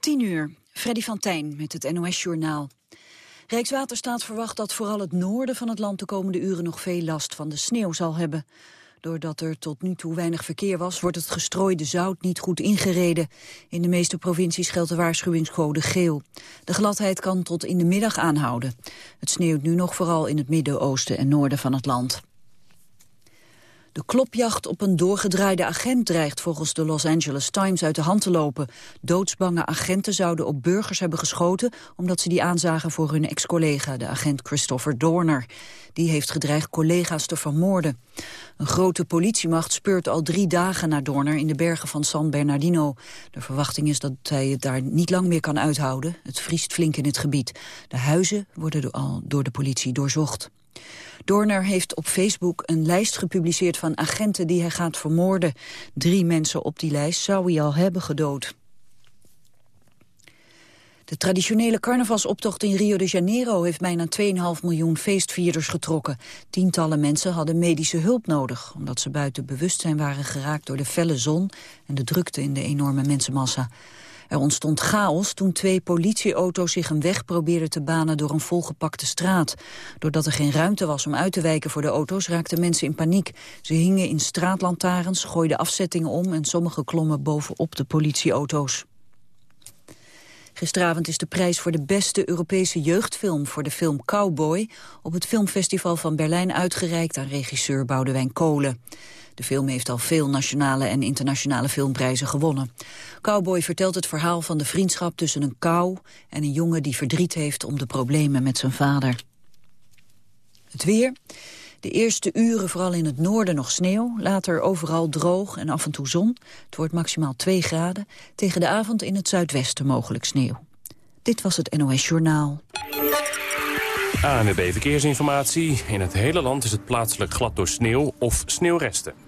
10 uur, Freddy van Tijn met het NOS-journaal. Rijkswaterstaat verwacht dat vooral het noorden van het land de komende uren nog veel last van de sneeuw zal hebben. Doordat er tot nu toe weinig verkeer was, wordt het gestrooide zout niet goed ingereden. In de meeste provincies geldt de waarschuwingscode geel. De gladheid kan tot in de middag aanhouden. Het sneeuwt nu nog vooral in het midden, oosten en noorden van het land. De klopjacht op een doorgedraaide agent dreigt volgens de Los Angeles Times uit de hand te lopen. Doodsbange agenten zouden op burgers hebben geschoten... omdat ze die aanzagen voor hun ex-collega, de agent Christopher Dorner. Die heeft gedreigd collega's te vermoorden. Een grote politiemacht speurt al drie dagen naar Dorner... in de bergen van San Bernardino. De verwachting is dat hij het daar niet lang meer kan uithouden. Het vriest flink in het gebied. De huizen worden al door de politie doorzocht. Dorner heeft op Facebook een lijst gepubliceerd van agenten die hij gaat vermoorden. Drie mensen op die lijst zou hij al hebben gedood. De traditionele carnavalsoptocht in Rio de Janeiro heeft bijna 2,5 miljoen feestvierders getrokken. Tientallen mensen hadden medische hulp nodig, omdat ze buiten bewustzijn waren geraakt door de felle zon en de drukte in de enorme mensenmassa. Er ontstond chaos toen twee politieauto's zich een weg probeerden te banen door een volgepakte straat. Doordat er geen ruimte was om uit te wijken voor de auto's raakten mensen in paniek. Ze hingen in straatlantaarns, gooiden afzettingen om en sommigen klommen bovenop de politieauto's. Gisteravond is de prijs voor de beste Europese jeugdfilm voor de film Cowboy op het filmfestival van Berlijn uitgereikt aan regisseur Boudewijn Kolen. De film heeft al veel nationale en internationale filmprijzen gewonnen. Cowboy vertelt het verhaal van de vriendschap tussen een kou en een jongen die verdriet heeft om de problemen met zijn vader. Het weer. De eerste uren vooral in het noorden nog sneeuw, later overal droog en af en toe zon. Het wordt maximaal 2 graden. Tegen de avond in het zuidwesten mogelijk sneeuw. Dit was het NOS Journaal. ANWB Verkeersinformatie. In het hele land is het plaatselijk glad door sneeuw of sneeuwresten.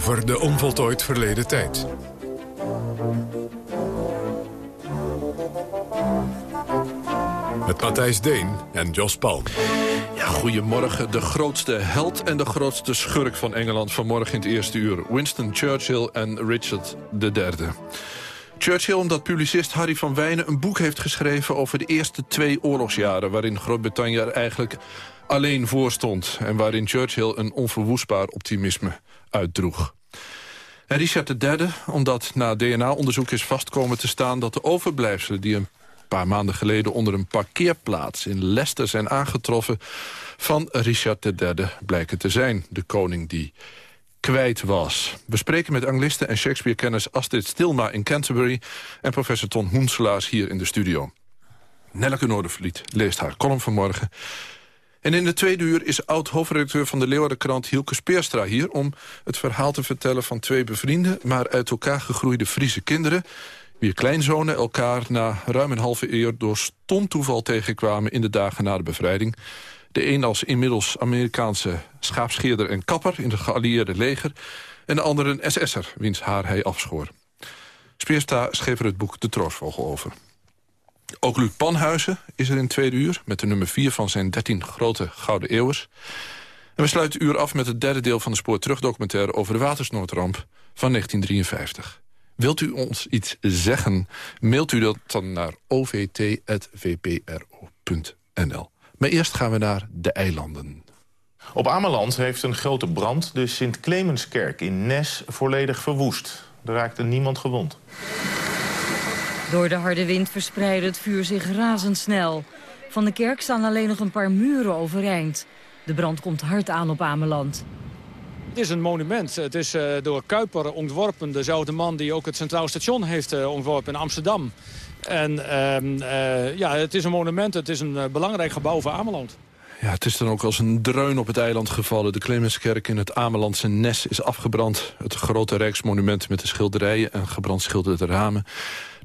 Over de onvoltooid verleden tijd. Met Matthijs Deen en Jos Palm. Ja, goedemorgen. De grootste held en de grootste schurk van Engeland vanmorgen in het eerste uur. Winston Churchill en Richard III. Churchill omdat publicist Harry van Wijnen een boek heeft geschreven... over de eerste twee oorlogsjaren... waarin Groot-Brittannië er eigenlijk alleen voor stond... en waarin Churchill een onverwoestbaar optimisme uitdroeg. En Richard III, omdat na DNA-onderzoek is vastkomen te staan... dat de overblijfselen die een paar maanden geleden... onder een parkeerplaats in Leicester zijn aangetroffen... van Richard III blijken te zijn. De koning die kwijt was. We spreken met angliste en Shakespeare-kennis Astrid Stilma in Canterbury... en professor Ton Hoenselaars hier in de studio. Nelleke Noordervliet leest haar column vanmorgen. En in de tweede uur is oud-hoofdredacteur van de Leeuwardenkrant Hielke Speerstra hier... om het verhaal te vertellen van twee bevriende... maar uit elkaar gegroeide Friese kinderen... wier kleinzonen elkaar na ruim een halve eeuw... door stom toeval tegenkwamen in de dagen na de bevrijding. De een als inmiddels Amerikaanse schaapscheerder en kapper... in het geallieerde leger... en de andere een SS'er, wiens haar hij afschoor. Speerstra schreef er het boek De Troostvogel over. Ook Luc Panhuizen is er in tweede uur... met de nummer 4 van zijn 13 grote Gouden Eeuwers. En we sluiten het uur af met het derde deel van de spoorterugdocumentaire... over de watersnoodramp van 1953. Wilt u ons iets zeggen, mailt u dat dan naar ovt.vpro.nl. Maar eerst gaan we naar de eilanden. Op Ameland heeft een grote brand de Sint-Clemenskerk in Nes volledig verwoest. Er raakte niemand gewond. Door de harde wind verspreidde het vuur zich razendsnel. Van de kerk staan alleen nog een paar muren overeind. De brand komt hard aan op Ameland. Het is een monument. Het is uh, door Kuiper ontworpen. Dezelfde man die ook het Centraal Station heeft uh, ontworpen in Amsterdam. En uh, ja, het is een monument. Het is een belangrijk gebouw voor Ameland. Ja, het is dan ook als een dreun op het eiland gevallen. De Clemenskerk in het Amelandse Nes is afgebrand. Het grote rijksmonument met de schilderijen en gebrandschilderde ramen.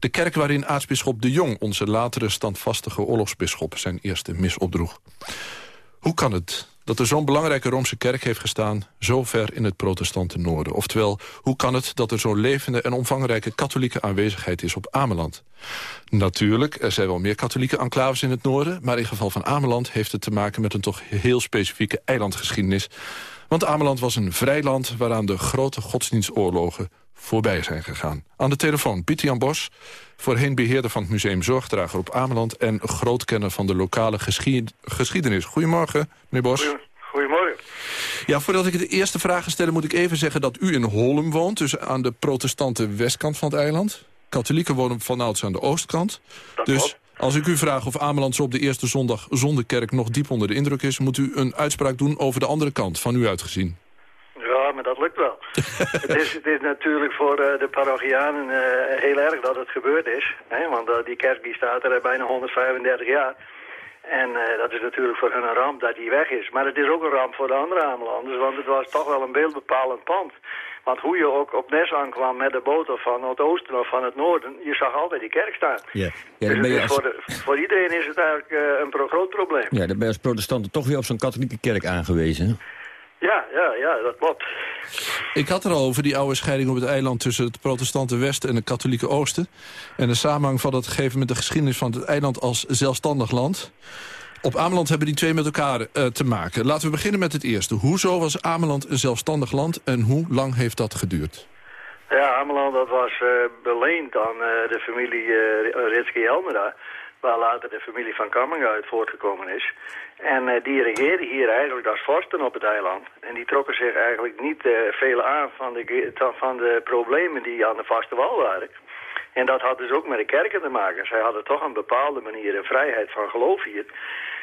De kerk waarin aartsbisschop de Jong, onze latere standvastige oorlogsbisschop... zijn eerste mis opdroeg. Hoe kan het dat er zo'n belangrijke Roomse kerk heeft gestaan... zo ver in het protestante noorden? Oftewel, hoe kan het dat er zo'n levende en omvangrijke katholieke aanwezigheid is op Ameland? Natuurlijk, er zijn wel meer katholieke enclaves in het noorden... maar in geval van Ameland heeft het te maken met een toch heel specifieke eilandgeschiedenis. Want Ameland was een vrij land waaraan de grote godsdienstoorlogen voorbij zijn gegaan. Aan de telefoon Pieter Jan Bos, voorheen beheerder van het Museum Zorgdrager op Ameland... en grootkenner van de lokale geschiedenis. Goedemorgen, meneer Bos. Goedemorgen. Ja, voordat ik de eerste vragen stel, moet ik even zeggen dat u in Holm woont... dus aan de protestante westkant van het eiland. Katholieken wonen vanouds aan de oostkant. dus als ik u vraag of Ameland zo op de eerste zondag zonder kerk... nog diep onder de indruk is... moet u een uitspraak doen over de andere kant, van u uitgezien. Ja, maar dat lukt wel. Het, is, het is natuurlijk voor uh, de parochianen uh, heel erg dat het gebeurd is. Hè? Want uh, die kerk die staat er bijna 135 jaar. En dat is natuurlijk voor hun een ramp dat die weg is. Maar het is ook een ramp voor de andere Amelanders, want het was toch wel een beeldbepalend pand. Want hoe je ook op Nes aankwam met de boot of van het oosten of van het noorden, je zag altijd die kerk staan. Ja. ja dus ben je als... voor, de, voor, iedereen is het eigenlijk een pro groot probleem. Ja, dan ben je als protestanten toch weer op zo'n katholieke kerk aangewezen. Ja, ja, ja, dat klopt. Ik had er al over die oude scheiding op het eiland tussen het protestante Westen en het katholieke Oosten. En de samenhang van dat gegeven met de geschiedenis van het eiland als zelfstandig land. Op Ameland hebben die twee met elkaar uh, te maken. Laten we beginnen met het eerste. Hoezo was Ameland een zelfstandig land en hoe lang heeft dat geduurd? Ja, Ameland dat was uh, beleend aan uh, de familie uh, Ritske-Helmera waar later de familie van Kamminga uit voortgekomen is. En uh, die regeerden hier eigenlijk als vorsten op het eiland. En die trokken zich eigenlijk niet uh, veel aan van de, van de problemen die aan de vaste wal waren. En dat had dus ook met de kerken te maken. Zij hadden toch een bepaalde manier een vrijheid van geloof hier.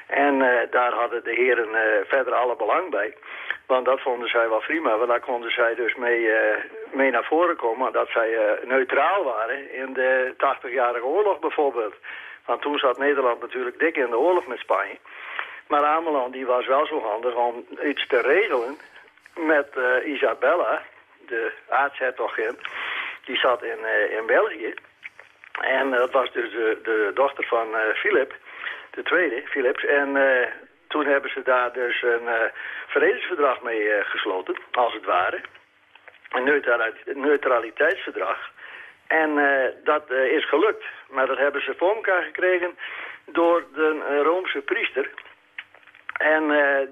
En uh, daar hadden de heren verder alle belang bij. Want dat vonden zij wel prima, want daar konden zij dus mee, mee naar voren komen. Dat zij neutraal waren in de 80-jarige oorlog bijvoorbeeld. Want toen zat Nederland natuurlijk dik in de oorlog met Spanje. Maar Ameland die was wel zo handig om iets te regelen met uh, Isabella, de aartshertogin. Die zat in, uh, in België. En dat was dus de, dochter van Philip, de tweede, Philips. En toen hebben ze daar dus een vredesverdrag mee gesloten, als het ware. Een neutraliteitsverdrag. En uh, dat uh, is gelukt. Maar dat hebben ze voor elkaar gekregen door de uh, Roomse priester. En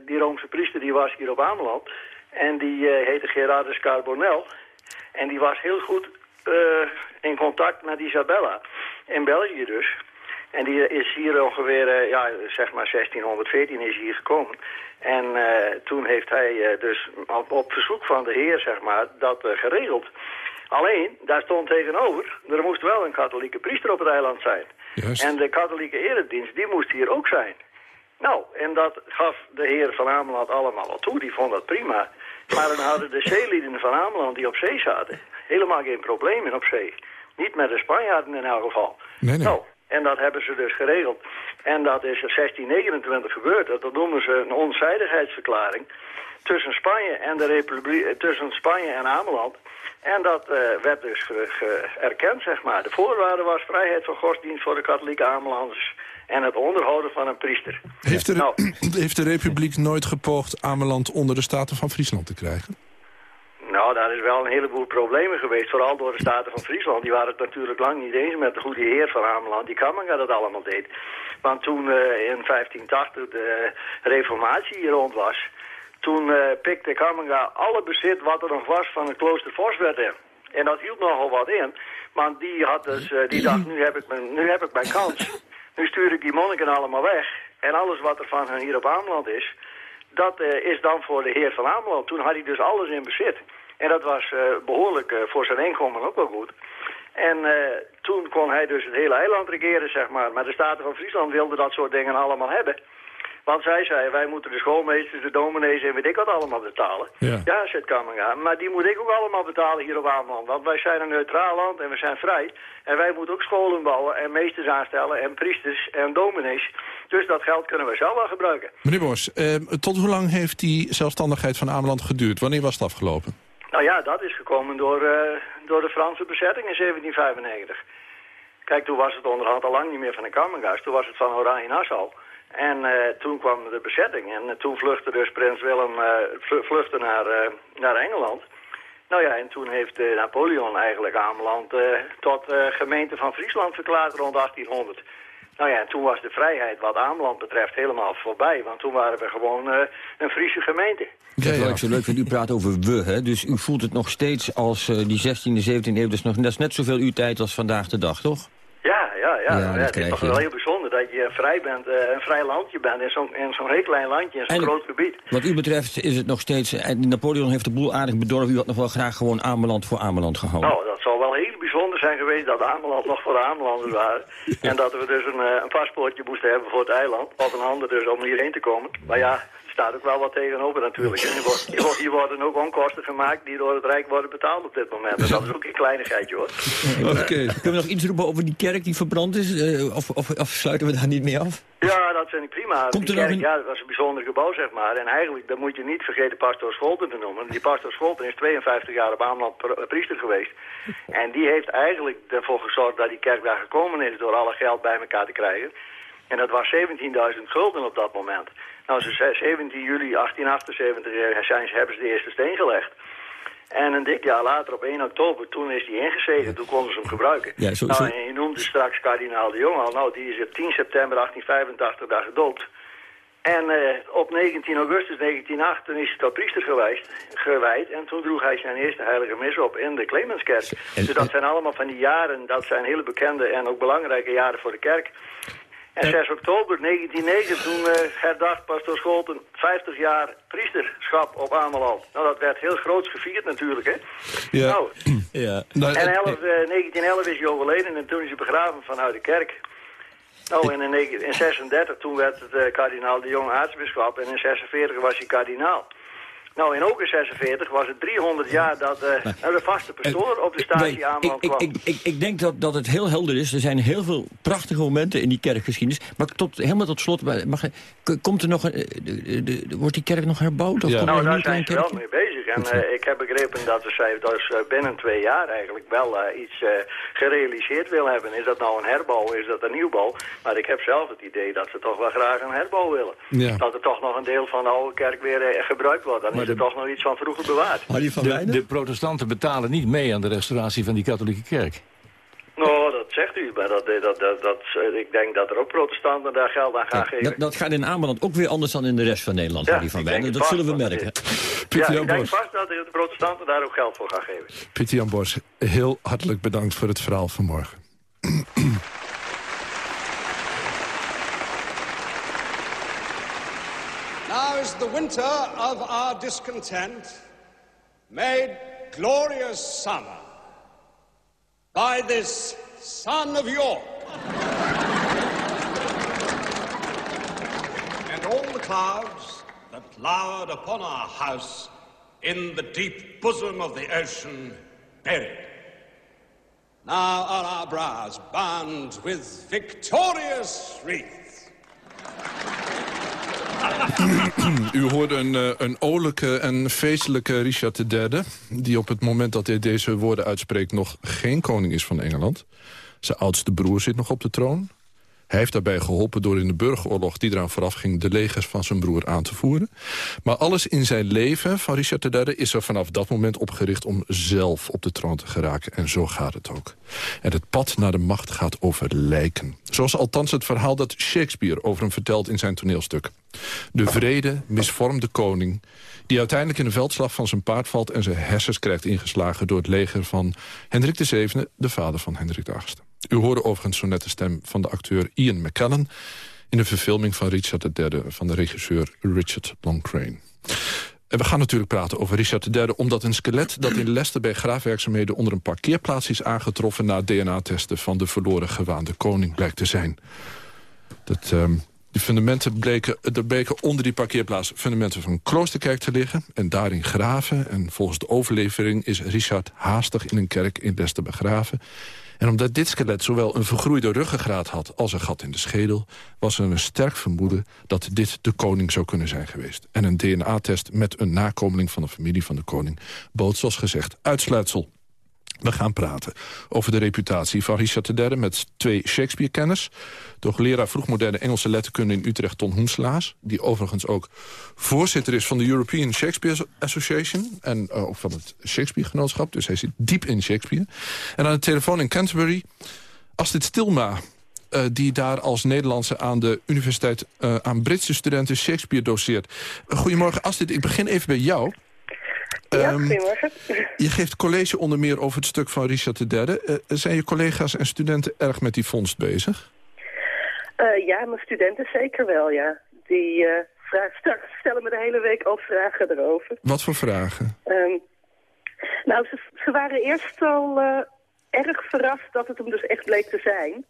die Roomse priester die was hier op Ameland. En die heette Gerardus Carbonel. En die was heel goed in contact met Isabella. In België dus. En die is hier ongeveer, ja, zeg maar 1614 is hier gekomen. En toen heeft hij dus op, verzoek van de heer, zeg maar, dat geregeld. Alleen, daar stond tegenover, er moest wel een katholieke priester op het eiland zijn. En de katholieke eredienst, die moest hier ook zijn. Nou, en dat gaf de heer van Ameland allemaal al toe, die vond dat prima. Maar dan hadden de zeelieden van Ameland die op zee zaten helemaal geen problemen op zee. Niet met de Spanjaarden in elk geval. Nee, nee. Nou, en dat hebben ze dus geregeld. En dat is in 1629 gebeurd. Dat noemen ze een onzijdigheidsverklaring tussen Spanje en de Republiek, tussen Spanje en Ameland. En dat uh, werd dus erkend, zeg maar. De voorwaarde was vrijheid van godsdienst voor de katholieke Amelanders en het onderhouden van een priester. Heeft de, nou, heeft de Republiek nooit gepoogd Ameland onder de Staten van Friesland te krijgen? Nou, daar is wel een heleboel problemen geweest, vooral door de Staten van Friesland. Die waren het natuurlijk lang niet eens met de goede heer van Ameland, die Kamminga dat allemaal deed. Want toen uh, in 1580 de reformatie hier rond was, toen uh, pikte Kamminga alle bezit wat er nog was van het klooster Voswerd in. En dat hield nogal wat in. Want die, had dus, uh, die dacht, nu heb, ik mijn, nu heb ik mijn kans. Nu stuur ik die monniken allemaal weg. En alles wat er van hen hier op Ameland is, dat uh, is dan voor de heer van Ameland. Toen had hij dus alles in bezit. En dat was behoorlijk voor zijn inkomen ook wel goed. En toen kon hij dus het hele eiland regeren, zeg maar. Maar de Staten van Friesland wilden dat soort dingen allemaal hebben. Want zij zei, wij moeten de schoolmeesters, de dominees en weet ik wat allemaal betalen. Ja. Ja, zegt Kamminga, maar die moet ik ook allemaal betalen hier op Ameland. Want wij zijn een neutraal land en we zijn vrij. En wij moeten ook scholen bouwen en meesters aanstellen en priesters en dominees. Dus dat geld kunnen we zelf wel gebruiken. Meneer Bos, eh, tot hoe lang heeft die zelfstandigheid van Ameland geduurd? Wanneer was het afgelopen? Nou ja, dat is gekomen door, eh, door de Franse bezetting in 1795. Kijk, toen was het onderhand al lang niet meer van een Kammergast. Toen was het van Oranje-Nassau. En eh, toen kwam de bezetting. En eh, toen vluchtte dus prins Willem eh, vlu- vluchtte naar, eh, naar Engeland. Nou ja, en toen heeft eh, Napoleon eigenlijk Ameland eh, tot eh, gemeente van Friesland verklaard rond 1800. Nou ja, en toen was de vrijheid wat Ameland betreft helemaal voorbij. Want toen waren we gewoon eh, een Friese gemeente. Dat is wat ik zo leuk vind. U praat over we, hè? Dus u voelt het nog steeds als eh, die 16e, 17e eeuw. Dus nog, dat is net zoveel uw tijd als vandaag de dag, toch? Ja, ja, ja. Ja, ja, dat het is toch wel heel bijzonder dat je vrij bent, eh, een vrij landje bent in zo'n heel klein landje, in zo'n groot gebied. Wat u betreft is het nog steeds... En Napoleon heeft de boel aardig bedorven. U had nog wel graag gewoon Ameland voor Ameland gehouden. Nou, dat zal wel heel bijzonder zijn geweest dat Ameland nog voor de Amelanders waren. En dat we dus een, eh, een paspoortje moesten hebben voor het eiland. Of een ander dus om hierheen te komen. Maar ja, staat ook wel wat tegenover natuurlijk. En hier, wordt- worden ook onkosten gemaakt die door het Rijk worden betaald op dit moment. En dat is ook een kleinigheidje hoor. Oké. Kunnen we nog iets roepen over die kerk die verbrand is? Eh, of, of, of sluiten we daar niet mee af? Ja, dat vind ik prima. Komt die er kerk, een- ja, dat was een bijzonder gebouw, zeg maar. En eigenlijk, dat moet je niet vergeten pastoor Scholten te noemen. Die pastoor Scholten is 52 jaar op Ameland pr- priester geweest. En die heeft eigenlijk ervoor gezorgd dat die kerk daar gekomen is... door alle geld bij elkaar te krijgen. En dat was 17.000 gulden op dat moment. Nou, ze zei 17 juli 1878 eh, zijn, ze- hebben ze de eerste steen gelegd. En een dik jaar later, op 1 oktober, toen is die ingezegend. Toen konden ze hem gebruiken. Ja, zo- nou, en je noemde straks kardinaal de Jong al. Nou, die is op 10 september 1885 daar gedoopt. En eh, op 19 augustus 1908 toen is hij tot priester gewijd. En toen droeg hij zijn eerste heilige mis op in de Clemenskerk. En- dus dat zijn allemaal van die jaren, dat zijn hele bekende en ook belangrijke jaren voor de kerk. En 6 oktober 1909, toen eh, herdacht pastoor Scholten 50 jaar priesterschap op Ameland. Nou, dat werd heel groots gevierd natuurlijk, hè. Ja. Nou, Ja. Nou, en eh, 11, eh, 1911 is hij overleden en toen is hij begraven vanuit de kerk. Nou, en in, negen- in 36 toen werd het eh, kardinaal de Jong aartsbisschop en in 46 was hij kardinaal. Nou, en ook in 46 was het 300 jaar dat eh, nou, de vaste pastoor op de Nee, statie Ameland ik, ik, kwam. ik, ik, ik denk dat, dat het heel helder is. Er zijn heel veel prachtige momenten in die kerkgeschiedenis. Maar tot, helemaal tot slot, mag, komt er nog een, eh, de- de- de- wordt die kerk nog herbouwd? Of Ja. komt Nou, daar zijn ze wel mee bezig. En eh, ik heb begrepen dat ze zij dus eh, binnen twee jaar eigenlijk wel eh, iets gerealiseerd wil hebben. Is dat nou een herbouw, is dat een nieuwbouw? Maar ik heb zelf het idee dat ze toch wel graag een herbouw willen. Ja. Dat er toch nog een deel van de oude kerk weer gebruikt wordt. Dan is er toch nog iets van vroeger bewaard. Van de protestanten betalen niet mee aan de restauratie van die katholieke kerk. Nou, dat zegt u. Maar dat, dat, dat, dat, ik denk dat er ook protestanten daar geld aan gaan geven. Dat, dat gaat in Ameland ook weer anders dan in de rest van Nederland, Ja, van Wijnen. denk Dat zullen we merken. ja, Jan ik denk vast dat de protestanten daar ook geld voor gaan geven. Pieter Jan Bos, heel hartelijk bedankt voor het verhaal vanmorgen. Now is the winter of our discontent made glorious summer by this son of York. and all the clouds that lowered upon our house in the deep bosom of the ocean buried. Now are our brows bound with victorious wreaths. U hoorde een, eh, een olijke en feestelijke Richard III... die op het moment dat hij deze woorden uitspreekt... nog geen koning is van Engeland. Zijn oudste broer zit nog op de troon. Hij heeft daarbij geholpen door in de burgeroorlog die eraan vooraf ging... de legers van zijn broer aan te voeren. Maar alles in zijn leven van Richard III is er vanaf dat moment opgericht... om zelf op de troon te geraken. En zo gaat het ook. En het pad naar de macht gaat over lijken. Zoals althans het verhaal dat Shakespeare over hem vertelt in zijn toneelstuk. De vrede, misvormde koning... die uiteindelijk in een veldslag van zijn paard valt... en zijn hersens krijgt ingeslagen door het leger van Hendrik VII... de vader van Hendrik VIII. U hoorde overigens zo net de stem van de acteur Ian McKellen... in de verfilming van Richard III van de regisseur Richard Loncrane. En we gaan natuurlijk praten over Richard III... omdat een skelet dat in Leicester bij graafwerkzaamheden... onder een parkeerplaats is aangetroffen... na DNA-testen van de verloren gewaande koning blijkt te zijn. Dat, ehm, fundamenten bleken, er bleken onder die parkeerplaats fundamenten van een kloosterkerk te liggen... en daarin graven. En volgens de overlevering is Richard haastig in een kerk in Leicester begraven. En omdat dit skelet zowel een vergroeide ruggengraat had... als een gat in de schedel, was er een sterk vermoeden... dat dit de koning zou kunnen zijn geweest. En een DNA-test met een nakomeling van de familie van de koning... bood, zoals gezegd, uitsluitsel. We gaan praten over de reputatie van Richard III... met twee Shakespeare-kenners. De leraar vroegmoderne Engelse letterkunde in Utrecht, Ton Hoenslaas... die overigens ook voorzitter is van de European Shakespeare Association... en uh, ook van het Shakespeare-genootschap, dus hij zit diep in Shakespeare. En aan de telefoon in Canterbury, Astrid Stilma... Uh, die daar als Nederlandse aan de universiteit... Uh, aan Britse studenten Shakespeare doseert. goedemorgen Astrid, ik begin even bij jou... Ja, um, goedemorgen. Je geeft college onder meer over het stuk van Richard III. Uh, zijn je collega's en studenten erg met die vondst bezig? Uh, ja, mijn studenten zeker wel, ja. Die uh, vraag, stellen me de hele week al vragen erover. Wat voor vragen? Um, nou, ze, ze, waren eerst al erg verrast dat het hem dus echt bleek te zijn.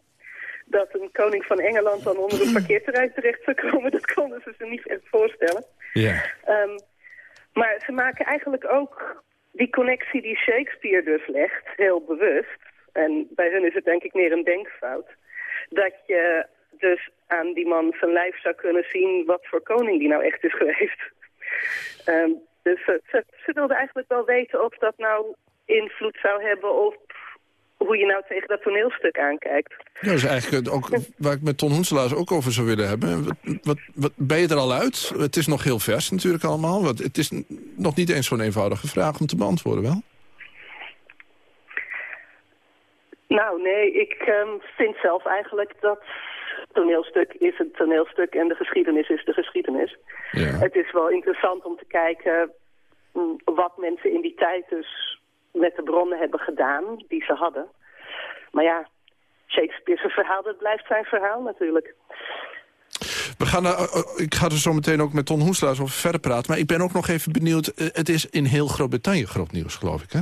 Dat een koning van Engeland dan onder een parkeerterrein terecht zou komen, dat konden ze zich niet echt voorstellen. Ja. Um, maar ze maken eigenlijk ook die connectie die Shakespeare dus legt, heel bewust. En bij hun is het denk ik meer een denkfout. Dat je dus aan die man zijn lijf zou kunnen zien wat voor koning die nou echt is geweest. um, dus ze, ze, ze wilden eigenlijk wel weten of dat nou invloed zou hebben op hoe je nou tegen dat toneelstuk aankijkt. Ja, dat is eigenlijk ook waar ik met Ton Hoenselaars ook over zou willen hebben. Wat, wat, wat, ben je er al uit? Het is nog heel vers natuurlijk allemaal. Want het is nog niet eens zo'n eenvoudige vraag om te beantwoorden, wel? Nou, nee, ik um, vind zelf eigenlijk dat toneelstuk is het toneelstuk en de geschiedenis is de geschiedenis. Ja. Het is wel interessant om te kijken mm, wat mensen in die tijd dus met de bronnen hebben gedaan die ze hadden. Maar ja, Shakespeare's verhaal, dat blijft zijn verhaal natuurlijk. We gaan, uh, ik ga er zo meteen ook met Ton Hoeslaas over verder praten. Maar ik ben ook nog even benieuwd. Uh, het is in heel Groot-Brittannië groot nieuws, geloof ik, hè?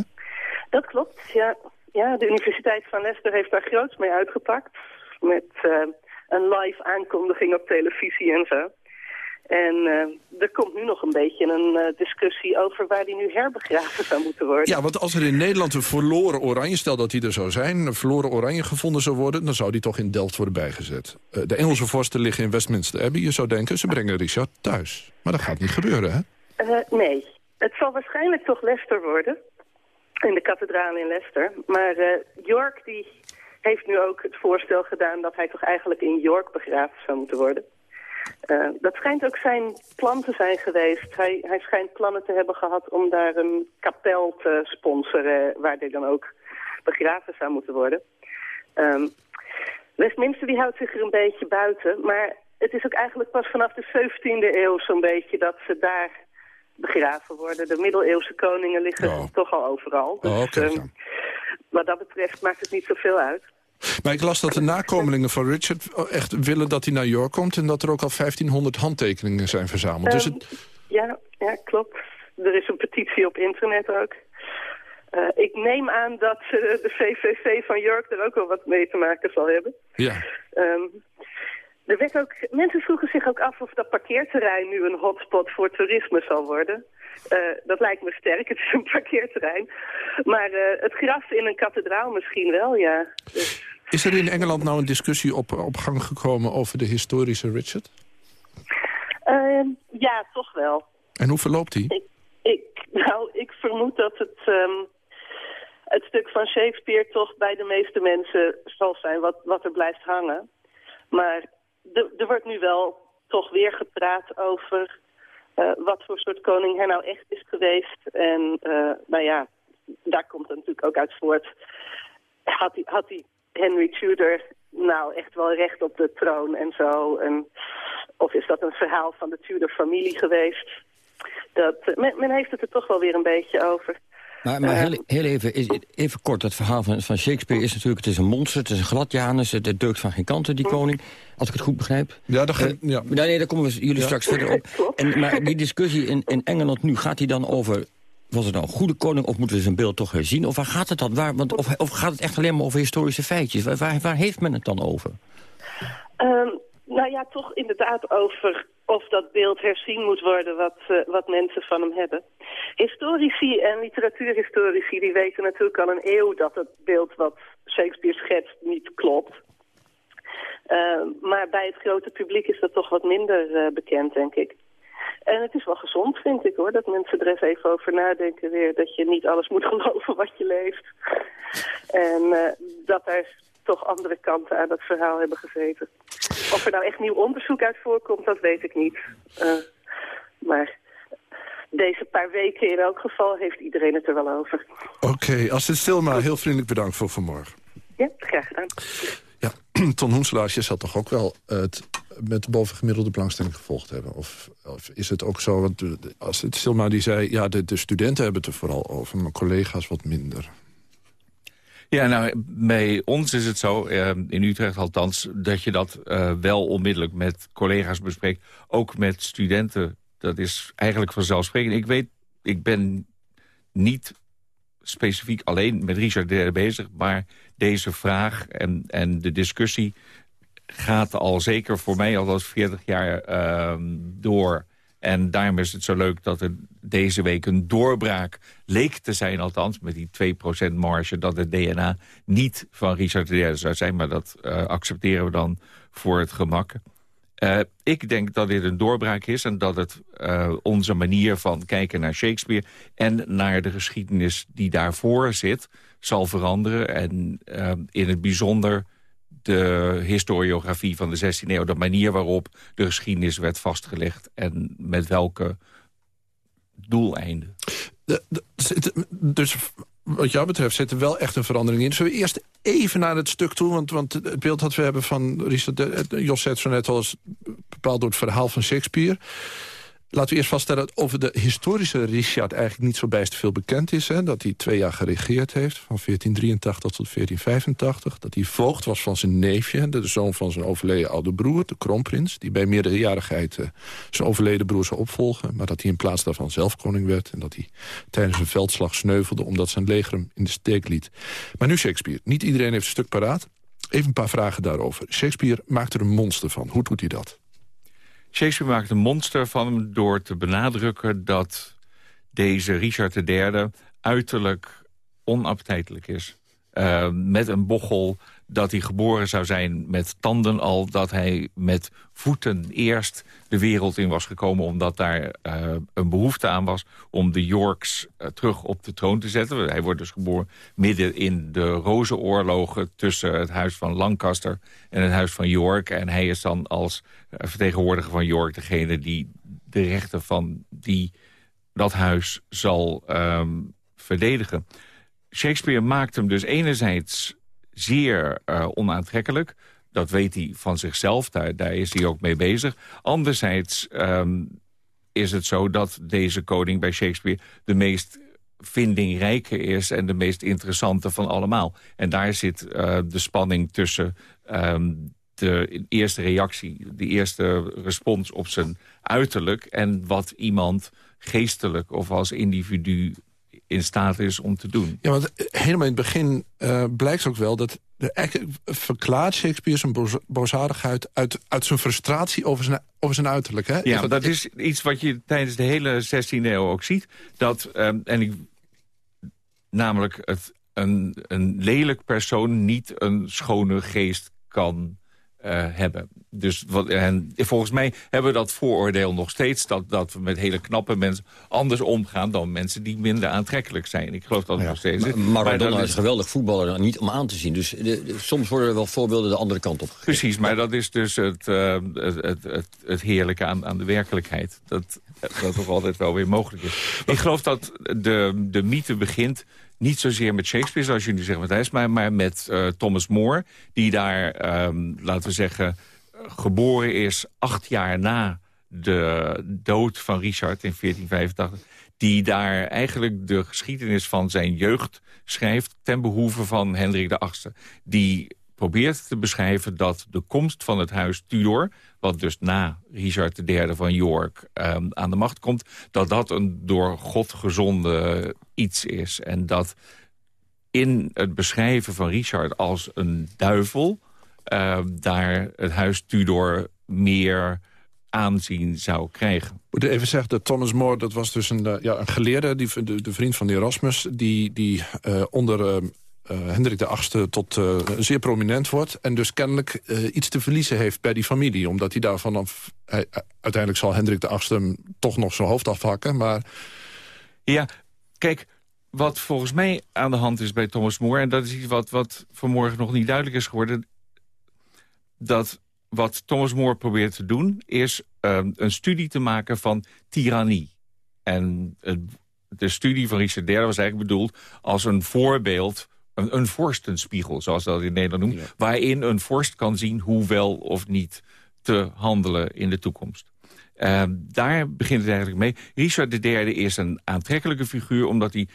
Dat klopt, ja. ja. De Universiteit van Leicester heeft daar groots mee uitgepakt. Met uh, een live aankondiging op televisie en zo. En uh, er komt nu nog een beetje een uh, discussie over waar die nu herbegraven zou moeten worden. Ja, want als er in Nederland een verloren oranje, stel dat die er zou zijn... een verloren oranje gevonden zou worden, dan zou die toch in Delft worden bijgezet. Uh, de Engelse vorsten liggen in Westminster Abbey. Je zou denken, ze brengen Richard thuis. Maar dat gaat niet gebeuren, hè? nee, het zal waarschijnlijk toch Leicester worden. In de kathedraal in Leicester. Maar York die heeft nu ook het voorstel gedaan... dat hij toch eigenlijk in York begraven zou moeten worden. Uh, dat schijnt ook zijn plan te zijn geweest. Hij, hij schijnt plannen te hebben gehad om daar een kapel te sponsoren... waar hij dan ook begraven zou moeten worden. Um, Westminster die houdt zich er een beetje buiten. Maar het is ook eigenlijk pas vanaf de 17e eeuw zo'n beetje dat ze daar begraven worden. De middeleeuwse koningen liggen Oh. toch al overal. Dus, Oh, ehm, wat dat betreft maakt het niet zoveel uit. Maar ik las dat de nakomelingen van Richard echt willen dat hij naar York komt... en dat er ook al 1500 handtekeningen zijn verzameld. dus Ehm, het, ja, ja, klopt. Er is een petitie op internet ook. Eh, ik neem aan dat eh, de VVV van York er ook wel wat mee te maken zal hebben. ja. Ehm, er werd ook, mensen vroegen zich ook af of dat parkeerterrein nu een hotspot voor toerisme zal worden. Eh, dat lijkt me sterk, het is een parkeerterrein. Maar het graf in een kathedraal misschien wel, ja. Dus, Is er in Engeland nou een discussie op, op gang gekomen over de historische Richard? ehm, ja, toch wel. En hoe verloopt die? Ik, ik, nou, ik vermoed dat het, ehm, het stuk van Shakespeare toch bij de meeste mensen zal zijn wat, wat er blijft hangen. Maar er wordt nu wel toch weer gepraat over eh, wat voor soort koning hij nou echt is geweest. En eh, nou ja, daar komt het natuurlijk ook uit voort. Had hij, had hij Henry Tudor nou echt wel recht op de troon en zo? En, of is dat een verhaal van de Tudor-familie geweest? Dat, eh, men, men heeft het er toch wel weer een beetje over. Maar, maar heel, heel even, is- even kort, dat verhaal van, van Shakespeare is natuurlijk... het is een monster, het is een gladjanus, het, het deukt van geen kanten, die koning. Als ik het goed begrijp. Ja, dat, Eh, ja. Nee, nee, daar komen we jullie straks verder op. En, maar die discussie in, in Engeland nu, gaat die dan over... was het nou een goede koning of moeten we zijn beeld toch herzien? Of waar gaat het dan? Waar, want, of, of gaat het echt alleen maar over historische feitjes? Waar, waar, heeft men het dan over? Ehm, Nou ja, toch inderdaad over of dat beeld herzien moet worden wat, uh, wat mensen van hem hebben. Historici en literatuurhistorici die weten natuurlijk al een eeuw dat het beeld wat Shakespeare schetst niet klopt. Uh, maar bij het grote publiek is dat toch wat minder uh, bekend, denk ik. En het is wel gezond, vind ik, hoor. Dat mensen er eens even over nadenken weer. Dat je niet alles moet geloven wat je leest. En uh, dat er toch andere kanten aan dat verhaal hebben gezeten. Of er nou echt nieuw onderzoek uit voorkomt, dat weet ik niet. Uh, maar deze paar weken in elk geval heeft iedereen het er wel over. Oké, okay, als het stil maar heel vriendelijk bedankt voor vanmorgen. Ja, graag gedaan. Ja, Ton Hoenselaars, je zal toch ook wel het met de bovengemiddelde belangstelling gevolgd hebben? Of, of, is het ook zo, want als het Stilma die zei... ja, de, de studenten hebben het er vooral over, mijn collega's wat minder. Ja, nou, bij ons is het zo, uh, in Utrecht althans... dat je dat uh, wel onmiddellijk met collega's bespreekt. Ook met studenten. Dat is eigenlijk vanzelfsprekend. Ik weet, ik ben niet specifiek alleen met Richard Derde bezig... maar deze vraag en, en de discussie gaat al zeker voor mij al als 40 jaar uh, door. En daarom is het zo leuk dat er deze week een doorbraak leek te zijn... althans met die 2% marge dat het DNA niet van Richard III zou zijn... maar dat uh, accepteren we dan voor het gemak. Uh, ik denk dat dit een doorbraak is en dat het uh, onze manier van kijken naar Shakespeare... en naar de geschiedenis die daarvoor zit, zal veranderen. En uh, in het bijzonder de historiografie van de 16e eeuw... de manier waarop de geschiedenis werd vastgelegd... en met welke doeleinden. De, de, dus wat jou betreft zit er wel echt een verandering in. Zullen we eerst even naar het stuk toe? Want, want het beeld dat we hebben van Richard, Jos zet zo net al bepaald door het verhaal van Shakespeare. Laten we eerst vaststellen dat over de historische Richard eigenlijk niet zo bijst veel bekend is. Hè? Dat hij twee jaar geregeerd heeft, van 1483 tot 1485. Dat hij voogd was van zijn neefje, de zoon van zijn overleden oude broer, de kroonprins. Die bij meerderjarigheid uh, zijn overleden broer zou opvolgen. Maar dat hij in plaats daarvan zelf koning werd. En dat hij tijdens een veldslag sneuvelde omdat zijn leger hem in de steek liet. Maar nu Shakespeare. Niet iedereen heeft een stuk paraat. Even een paar vragen daarover. Shakespeare maakt er een monster van. Hoe doet hij dat? Shakespeare maakt een monster van hem door te benadrukken... dat deze Richard III uiterlijk onappetijtelijk is. Uh, met een bochel dat hij geboren zou zijn met tanden al... dat hij met voeten eerst de wereld in was gekomen... omdat daar uh, een behoefte aan was om de Yorks uh, terug op de troon te zetten. Hij wordt dus geboren midden in de rozenoorlogen... tussen het huis van Lancaster en het huis van York. En hij is dan als uh, vertegenwoordiger van York degene die de rechten van die, dat huis zal um, verdedigen. Shakespeare maakt hem dus enerzijds zeer uh, onaantrekkelijk. Dat weet hij van zichzelf, daar, daar is hij ook mee bezig. Anderzijds um, is het zo dat deze koning bij Shakespeare... de meest vindingrijke is en de meest interessante van allemaal. En daar zit uh, de spanning tussen um, de eerste reactie... de eerste respons op zijn uiterlijk... en wat iemand geestelijk of als individu in staat is om te doen. Ja, want helemaal in het begin uh, blijkt ook wel dat... De, verklaart Shakespeare zijn boos, boosaardigheid uit, uit zijn frustratie over zijn, over zijn uiterlijk. Hè? Ja, dat, dat is iets wat je tijdens de hele 16e eeuw ook ziet. Dat, um, en ik, namelijk het, een, een lelijk persoon niet een schone geest kan uh, hebben. Dus wat, en volgens mij hebben we dat vooroordeel nog steeds... Dat, dat we met hele knappe mensen anders omgaan... dan mensen die minder aantrekkelijk zijn. Ik geloof dat ja. nog steeds. Maar Maradona maar is een geweldig voetballer, niet om aan te zien. Dus de, de, soms worden er wel voorbeelden de andere kant op gegeven. Precies, maar dat is dus het, uh, het, het, het, het, heerlijke aan, aan de werkelijkheid. Dat, dat toch altijd wel weer mogelijk is. Ik geloof dat de, de mythe begint niet zozeer met Shakespeare, zoals jullie zeggen, Matthijs... maar, maar met uh, Thomas More, die daar, um, laten we zeggen... geboren is acht jaar na de dood van Richard in 1485... die daar eigenlijk de geschiedenis van zijn jeugd schrijft... ten behoeve van Hendrik VIII. Die probeert te beschrijven dat de komst van het huis Tudor... wat dus na Richard III van York um, aan de macht komt... dat dat een door God gezonde iets is. En dat in het beschrijven van Richard als een duivel... Uh, daar het huis Tudor meer aanzien zou krijgen. Ik moet even zeggen dat Thomas More, dat was dus een, ja, een geleerde... Die, de, vriend van Erasmus, die, die onder uh, Hendrik de Achtste tot uh, zeer prominent wordt... en dus kennelijk uh, iets te verliezen heeft bij die familie. Omdat hij daarvan... Af, uiteindelijk zal Hendrik de Achtste hem toch nog zijn hoofd afhakken, maar... Ja, kijk, wat volgens mij aan de hand is bij Thomas More... en dat is iets wat, wat vanmorgen nog niet duidelijk is geworden... dat wat Thomas More probeert te doen... is een studie te maken van tirannie. En de studie van Richard Derde was eigenlijk bedoeld als een voorbeeld een, een vorstenspiegel, zoals dat in Nederland noemt... waarin een vorst kan zien hoe wel of niet te handelen in de toekomst. Uh, daar begint het eigenlijk mee. Richard III is een aantrekkelijke figuur... omdat hij,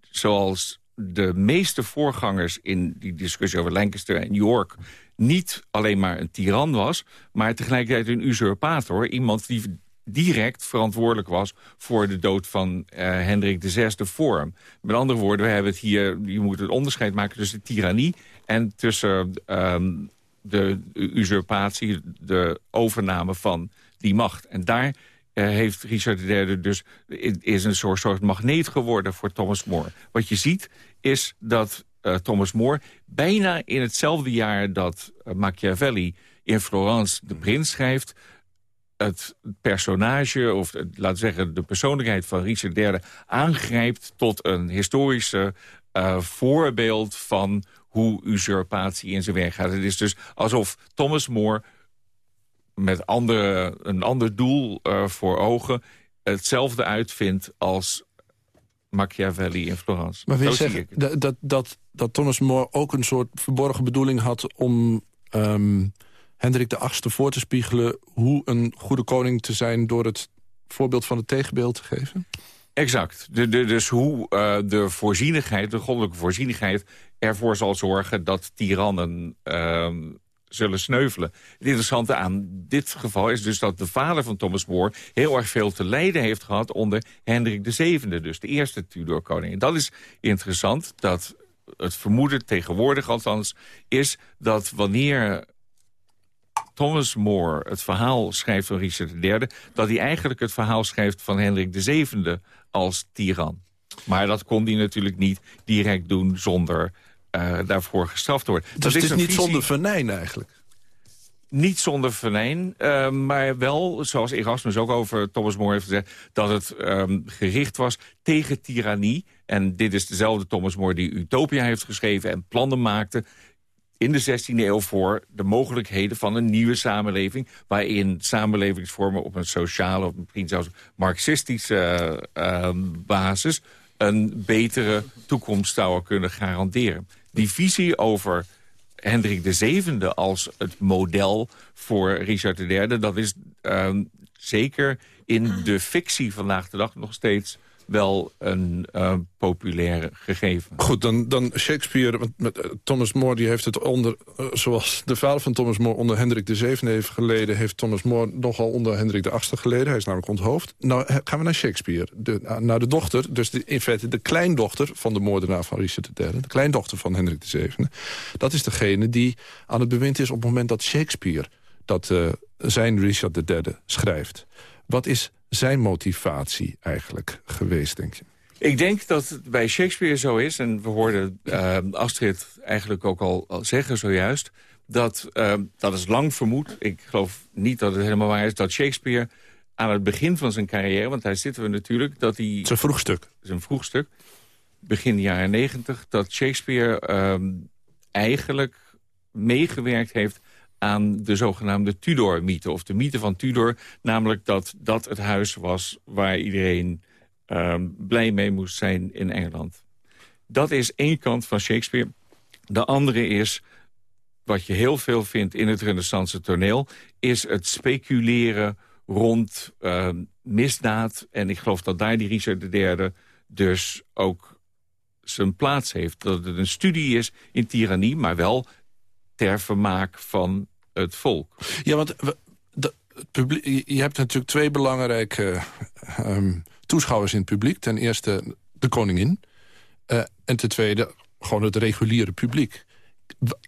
zoals de meeste voorgangers in die discussie over Lancaster en York... niet alleen maar een tiran was, maar tegelijkertijd een usurpator. Iemand die direct verantwoordelijk was voor de dood van uh, Hendrik VI voor hem. Met andere woorden, we hebben het hier, je moet het onderscheid maken tussen tirannie en tussen um, de usurpatie, de overname van die macht. En daar uh, heeft Richard III dus is een soort, soort magneet geworden voor Thomas More. Wat je ziet is dat uh, Thomas More bijna in hetzelfde jaar dat Machiavelli in Florence de prins schrijft het personage, of laten zeggen de persoonlijkheid van Richard III... aangrijpt tot een historische uh, voorbeeld van hoe usurpatie in zijn werk gaat. Het is dus alsof Thomas More met andere, een ander doel uh, voor ogen... hetzelfde uitvindt als Machiavelli in Florence. Maar wil je zeggen dat, dat, dat, dat Thomas More ook een soort verborgen bedoeling had... om um, Hendrik de Achtste voor te spiegelen... hoe een goede koning te zijn door het voorbeeld van het tegenbeeld te geven? Exact. De, de, dus hoe uh, de voorzienigheid, de goddelijke voorzienigheid... ervoor zal zorgen dat tirannen uh, zullen sneuvelen. Het interessante aan dit geval is dus dat de vader van Thomas More... heel erg veel te lijden heeft gehad onder Hendrik VII, dus de eerste Tudor-koning. En dat is interessant, dat het vermoeden tegenwoordig althans... is dat wanneer Thomas More het verhaal schrijft van Richard III... dat hij eigenlijk het verhaal schrijft van Hendrik VII als tiran. Maar dat kon hij natuurlijk niet direct doen zonder uh, daarvoor gestraft te worden. Dus dat is, is niet zonder venijn eigenlijk? Niet zonder venijn, uh, maar wel, zoals Erasmus ook over Thomas More heeft gezegd... dat het um, gericht was tegen tirannie. En dit is dezelfde Thomas More die Utopia heeft geschreven... en plannen maakte in de 16e eeuw voor de mogelijkheden van een nieuwe samenleving... waarin samenlevingsvormen op een sociale of misschien zelfs marxistische uh, basis... een betere toekomst zouden kunnen garanderen. Die visie over Hendrik VII als het model voor Richard III... dat is uh, zeker in de fictie vandaag de dag nog steeds wel een uh, populair gegeven. Goed, dan, dan Shakespeare, met, met uh, Thomas More die heeft het onder... Uh, zoals de vader van Thomas More onder Hendrik VII heeft geleden... heeft Thomas More nogal onder Hendrik VIII geleden. Hij is namelijk onthoofd. Nou gaan we naar Shakespeare. De, naar de dochter, dus de, in feite de kleindochter van de moordenaar van Richard III. De kleindochter van Hendrik VII. Dat is degene die aan het bewind is op het moment dat Shakespeare... dat zijn Richard III schrijft. Wat is zijn motivatie eigenlijk geweest, denk je? Ik denk dat het bij Shakespeare zo is, en we hoorden uh, Astrid eigenlijk ook al, al zeggen zojuist... dat, uh, dat is lang vermoed, ik geloof niet dat het helemaal waar is... dat Shakespeare aan het begin van zijn carrière, want daar zitten we natuurlijk... dat hij zijn vroegstuk. Zijn vroegstuk, begin jaren negentig... dat Shakespeare uh, eigenlijk meegewerkt heeft aan de zogenaamde Tudor-mythe. Of de mythe van Tudor, namelijk dat dat het huis was... waar iedereen uh, blij mee moest zijn in Engeland. Dat is één kant van Shakespeare. De andere is, wat je heel veel vindt in het renaissance toneel... is het speculeren rond uh, misdaad. En ik geloof dat daar die Richard III dus ook zijn plaats heeft. Dat het een studie is in tirannie, maar wel ter vermaak van het volk. Ja, want de, je hebt natuurlijk twee belangrijke um, toeschouwers in het publiek. Ten eerste de koningin. Uh, en ten tweede gewoon het reguliere publiek.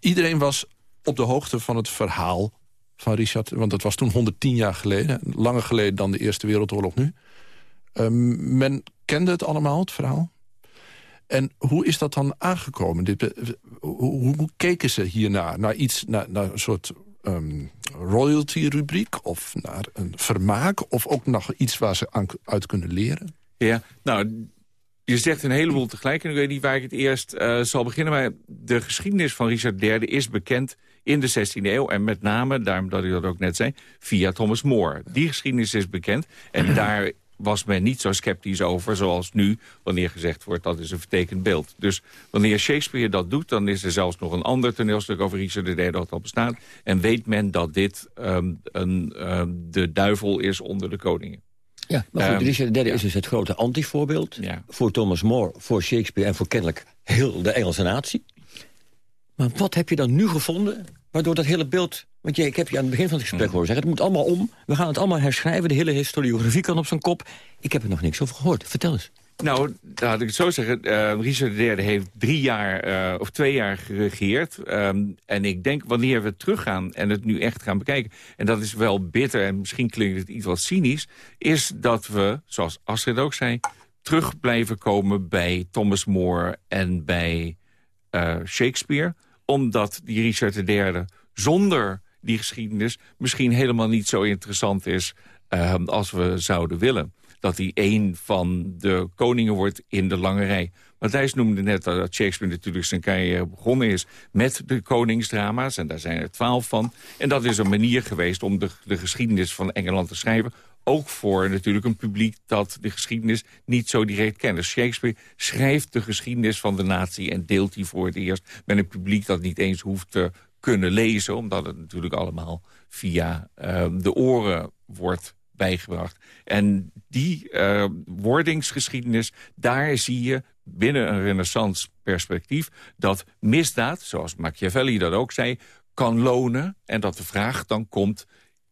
Iedereen was op de hoogte van het verhaal van Richard. Want dat was toen 110 jaar geleden. Langer geleden dan de Eerste Wereldoorlog nu. Ehm, men kende het allemaal, het verhaal. En hoe is dat dan aangekomen? Dit, eh, hoe, hoe, keken ze hiernaar? Naar iets, naar, naar een soort um, royalty-rubriek? Of naar een vermaak? Of ook nog iets waar ze aan, uit kunnen leren? Ja, nou, je zegt een heleboel tegelijk. En ik weet niet waar ik het eerst uh, zal beginnen. Maar de geschiedenis van Richard III is bekend in de 16e eeuw. En met name, daarom dat u dat ook net zei, via Thomas More. Die geschiedenis is bekend. En daar was men niet zo sceptisch over zoals nu... wanneer gezegd wordt dat is een vertekend beeld. Dus wanneer Shakespeare dat doet... dan is er zelfs nog een ander toneelstuk over Richard III dat al bestaat. En weet men dat dit um, een, um, de duivel is onder de koningen. Ja, maar goed, um, Richard III ja. is dus het grote antivoorbeeld... Ja. voor Thomas More, voor Shakespeare en voor kennelijk heel de Engelse natie. Maar wat heb je dan nu gevonden waardoor dat hele beeld... Want je, ik heb je aan het begin van het gesprek horen zeggen... het moet allemaal om, we gaan het allemaal herschrijven... de hele historiografie kan op zijn kop. Ik heb er nog niks over gehoord. Vertel eens. Nou, laat ik het zo zeggen. Uh, Richard III heeft drie jaar uh, of twee jaar geregeerd. Um, en ik denk wanneer we teruggaan en het nu echt gaan bekijken... en dat is wel bitter en misschien klinkt het iets wat cynisch... is dat we, zoals Astrid ook zei... terug blijven komen bij Thomas More en bij uh, Shakespeare... omdat die Richard III zonder die geschiedenis... misschien helemaal niet zo interessant is als we zouden willen dat hij één van de koningen wordt in de lange rij. Matthijs noemde net dat Shakespeare natuurlijk zijn carrière begonnen is... met de koningsdrama's, en daar zijn er twaalf van. En dat is een manier geweest om de, de geschiedenis van Engeland te schrijven... ook voor natuurlijk een publiek dat de geschiedenis niet zo direct kent. Dus Shakespeare schrijft de geschiedenis van de natie... en deelt die voor het eerst met een publiek dat niet eens hoeft te kunnen lezen... omdat het natuurlijk allemaal via uh, de oren wordt bijgebracht. En die uh, wordingsgeschiedenis, daar zie je binnen een renaissance perspectief... dat misdaad, zoals Machiavelli dat ook zei, kan lonen. En dat de vraag dan komt,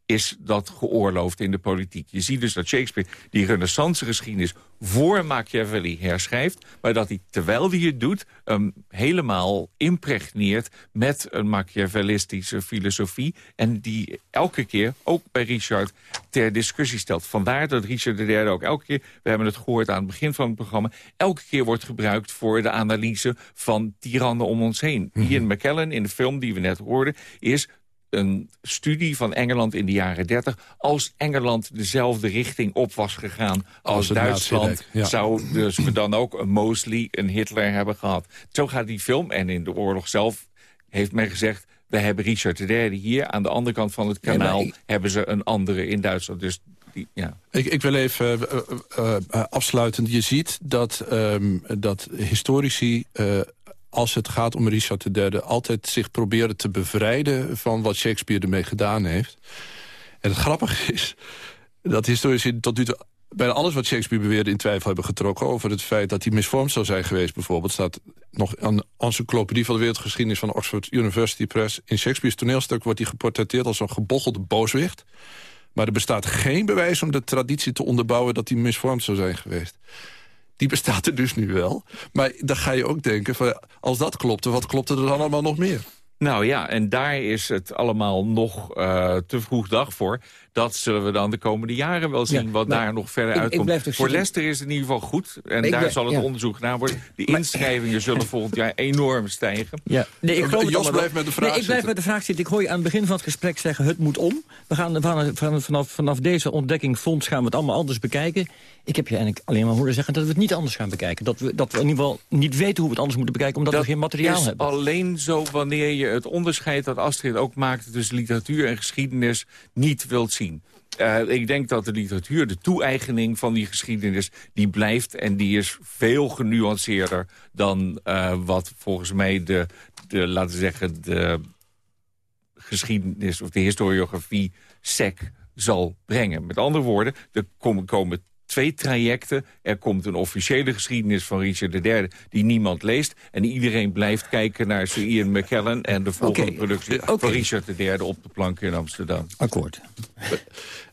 is dat geoorloofd in de politiek. Je ziet dus dat Shakespeare die renaissance geschiedenis voor Machiavelli herschrijft... maar dat hij, terwijl hij het doet, um, helemaal impregneert... met een Machiavellistische filosofie... en die elke keer, ook bij Richard, ter discussie stelt. Vandaar dat Richard III ook elke keer... we hebben het gehoord aan het begin van het programma... elke keer wordt gebruikt voor de analyse van tirannen om ons heen. Mm -hmm. Ian McKellen in de film die we net hoorden... is een studie van Engeland in de jaren 30. Als Engeland dezelfde richting op was gegaan als, als Duitsland... Ja. zou dus we dan ook een Mosley, een Hitler hebben gehad. Zo gaat die film. En in de oorlog zelf heeft men gezegd... we hebben Richard III hier. Aan de andere kant van het kanaal hebben ze een andere in Duitsland. Dus die, ja. Ik, ik, wil even uh, uh, uh, afsluitend. Je ziet dat, um, dat historici als het gaat om Richard III... altijd zich proberen te bevrijden van wat Shakespeare ermee gedaan heeft. En het grappige is dat historici tot nu toe bijna alles wat Shakespeare beweerde in twijfel hebben getrokken... over het feit dat hij misvormd zou zijn geweest bijvoorbeeld... staat nog een encyclopedie van de wereldgeschiedenis van Oxford University Press. In Shakespeare's toneelstuk wordt hij geportretteerd als een gebochelde booswicht. Maar er bestaat geen bewijs om de traditie te onderbouwen... dat hij misvormd zou zijn geweest die bestaat er dus nu wel. Maar dan ga je ook denken, van, als dat klopte, wat klopte er dan allemaal nog meer? Nou ja, en daar is het allemaal nog uh, te vroeg dag voor dat zullen we dan de komende jaren wel zien... Ja, wat daar nog verder ik, uitkomt. Ik Voor Leicester is het in ieder geval goed. En daar blijf, zal het ja. onderzoek gedaan worden. De inschrijvingen zullen volgend jaar enorm stijgen. Ja. Nee, ik geloof Jos blijft met de vraag nee, Ik blijf met de vraag zitten. Ik hoor je aan het begin van het gesprek zeggen... het moet om. We gaan vanaf, vanaf, vanaf deze ontdekking fonds gaan we het allemaal anders bekijken. Ik heb je eigenlijk alleen maar horen zeggen dat we het niet anders gaan bekijken. Dat we, dat we in ieder geval niet weten hoe we het anders moeten bekijken... omdat dat we geen materiaal hebben. Dat is alleen zo wanneer je het onderscheid dat Astrid ook maakte... tussen literatuur en geschiedenis niet wilt Uh, ik denk dat de literatuur, de toe-eigening van die geschiedenis... die blijft en die is veel genuanceerder... dan uh, wat volgens mij de, de, laten we zeggen, de geschiedenis... of de historiografie sec zal brengen. Met andere woorden, er komen, komen twee trajecten. Er komt een officiële geschiedenis van Richard III die niemand leest. En iedereen blijft kijken naar Sir Ian McKellen... en de volgende okay. productie okay. van Richard III op de plank in Amsterdam. Akkoord.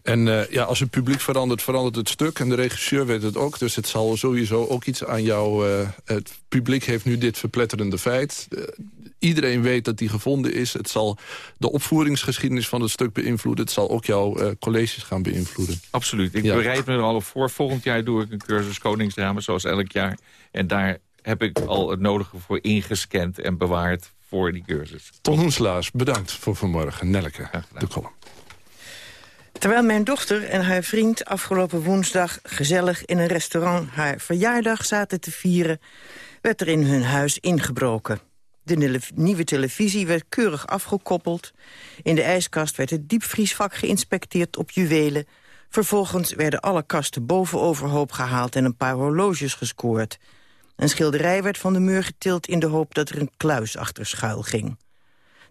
En uh, ja, als het publiek verandert, verandert het stuk. En de regisseur weet het ook. Dus het zal sowieso ook iets aan jou... Uh, het publiek heeft nu dit verpletterende feit. Iedereen weet dat die gevonden is. Het zal de opvoeringsgeschiedenis van het stuk beïnvloeden. Het zal ook jouw uh, colleges gaan beïnvloeden. Absoluut. Ik bereid me er al op voor. Volgend jaar doe ik een cursus Koningsdrama, zoals elk jaar. En daar heb ik al het nodige voor ingescand en bewaard voor die cursus. Ton Hoenslaas, bedankt voor vanmorgen. Nelke, de column. Terwijl mijn dochter en haar vriend afgelopen woensdag gezellig in een restaurant haar verjaardag zaten te vieren, werd er in hun huis ingebroken. De nieuwe televisie werd keurig afgekoppeld. In de ijskast werd het diepvriesvak geïnspecteerd op juwelen. Vervolgens werden alle kasten boven overhoop gehaald en een paar horloges gescoord. Een schilderij werd van de muur getild in de hoop dat er een kluis achter schuil ging.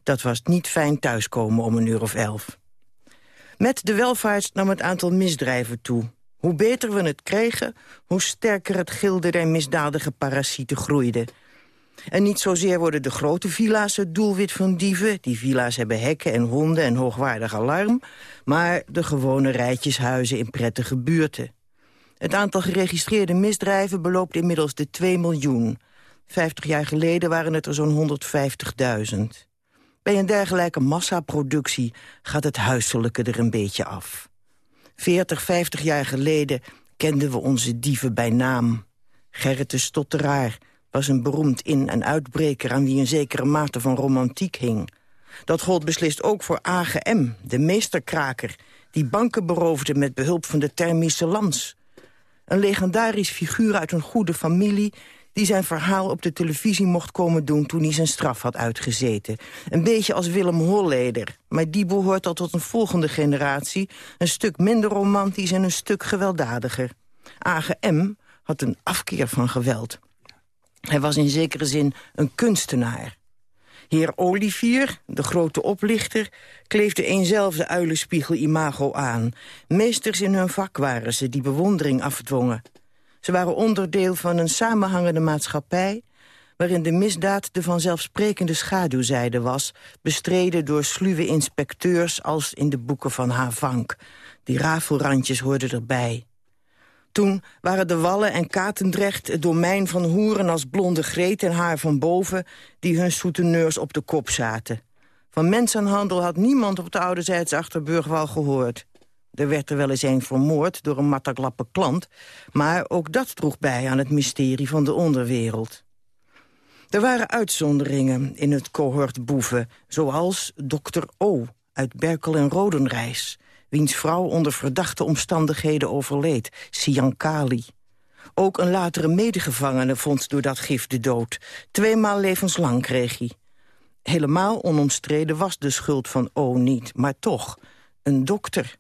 Dat was niet fijn thuiskomen om een uur of elf. Met de welvaart nam het aantal misdrijven toe. Hoe beter we het kregen, hoe sterker het gilde der misdadige parasieten groeide. En niet zozeer worden de grote villa's het doelwit van dieven... die villa's hebben hekken en honden en hoogwaardig alarm... maar de gewone rijtjeshuizen in prettige buurten. Het aantal geregistreerde misdrijven beloopt inmiddels de 2 miljoen. Vijftig jaar geleden waren het er zo'n 150.000. Bij een dergelijke massaproductie gaat het huiselijke er een beetje af. 40, 50 jaar geleden kenden we onze dieven bij naam. Gerrit de Stotteraar was een beroemd in- en uitbreker... aan wie een zekere mate van romantiek hing. Dat gold beslist ook voor AGM, de meesterkraker... die banken beroofde met behulp van de thermische lans. Een legendarisch figuur uit een goede familie die zijn verhaal op de televisie mocht komen doen... toen hij zijn straf had uitgezeten. Een beetje als Willem Holleder. Maar die behoort al tot een volgende generatie... een stuk minder romantisch en een stuk gewelddadiger. AGM had een afkeer van geweld. Hij was in zekere zin een kunstenaar. Heer Olivier, de grote oplichter, kleefde eenzelfde uilenspiegel-imago aan. Meesters in hun vak waren ze, die bewondering afdwongen. Ze waren onderdeel van een samenhangende maatschappij... waarin de misdaad de vanzelfsprekende schaduwzijde was... bestreden door sluwe inspecteurs als in de boeken van Havank. Die rafelrandjes hoorden erbij. Toen waren de Wallen en Katendrecht het domein van hoeren als blonde Greet en haar van boven... die hun souteneurs op de kop zaten. Van mensenhandel had niemand op de ouderzijds Achterburgwal gehoord. Er werd er wel eens een vermoord door een mattaklappe klant... maar ook dat droeg bij aan het mysterie van de onderwereld. Er waren uitzonderingen in het cohort boeven... zoals dokter O. uit Berkel en Rodenrijs... wiens vrouw onder verdachte omstandigheden overleed, Siankali. Ook een latere medegevangene vond door dat gif de dood. Tweemaal levenslang kreeg hij. Helemaal onomstreden was de schuld van O niet, maar toch, een dokter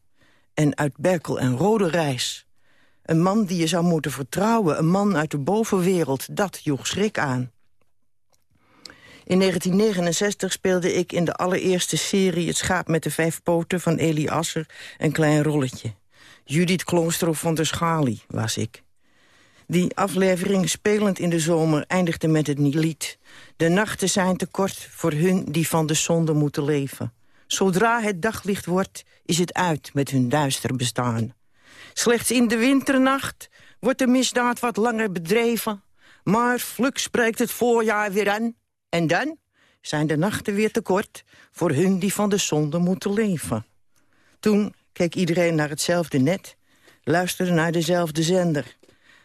en uit Berkel en Rode Reis. Een man die je zou moeten vertrouwen, een man uit de bovenwereld, dat joeg schrik aan. In 1969 speelde ik in de allereerste serie Het schaap met de vijf poten van Elie Asser een klein rolletje. Judith Kloosterhof van der Schali was ik. Die aflevering, spelend in de zomer, eindigde met het lied. De nachten zijn te kort voor hun die van de zonde moeten leven. Zodra het daglicht wordt, is het uit met hun duister bestaan. Slechts in de winternacht wordt de misdaad wat langer bedreven. Maar vlug spreekt het voorjaar weer aan. En dan zijn de nachten weer te kort voor hun die van de zonde moeten leven. Toen keek iedereen naar hetzelfde net, luisterde naar dezelfde zender.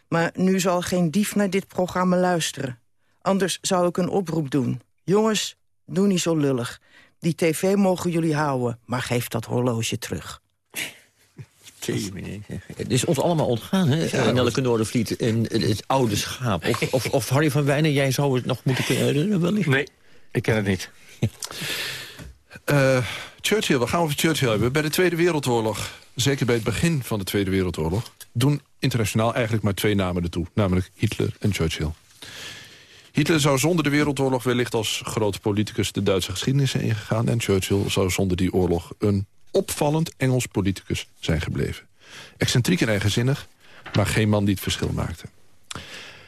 Maar nu zal geen dief naar dit programma luisteren. Anders zou ik een oproep doen. Jongens, doe niet zo lullig. Die tv mogen jullie houden, maar geef dat horloge terug. Het is ons allemaal ontgaan, hè? Ja, Nelke Noordervliet en het oude schaap. Of, of, of, Harry van Wijnen, jij zou het nog moeten kunnen herinneren, wellicht? Nee, ik ken het niet. Uh, Churchill, we gaan over Churchill hebben. Bij de Tweede Wereldoorlog, zeker bij het begin van de Tweede Wereldoorlog... doen internationaal eigenlijk maar twee namen ertoe. Namelijk Hitler en Churchill. Hitler zou zonder de Wereldoorlog wellicht als grote politicus de Duitse geschiedenis zijn ingegaan... en Churchill zou zonder die oorlog een opvallend Engels politicus zijn gebleven. Excentriek en eigenzinnig, maar geen man die het verschil maakte.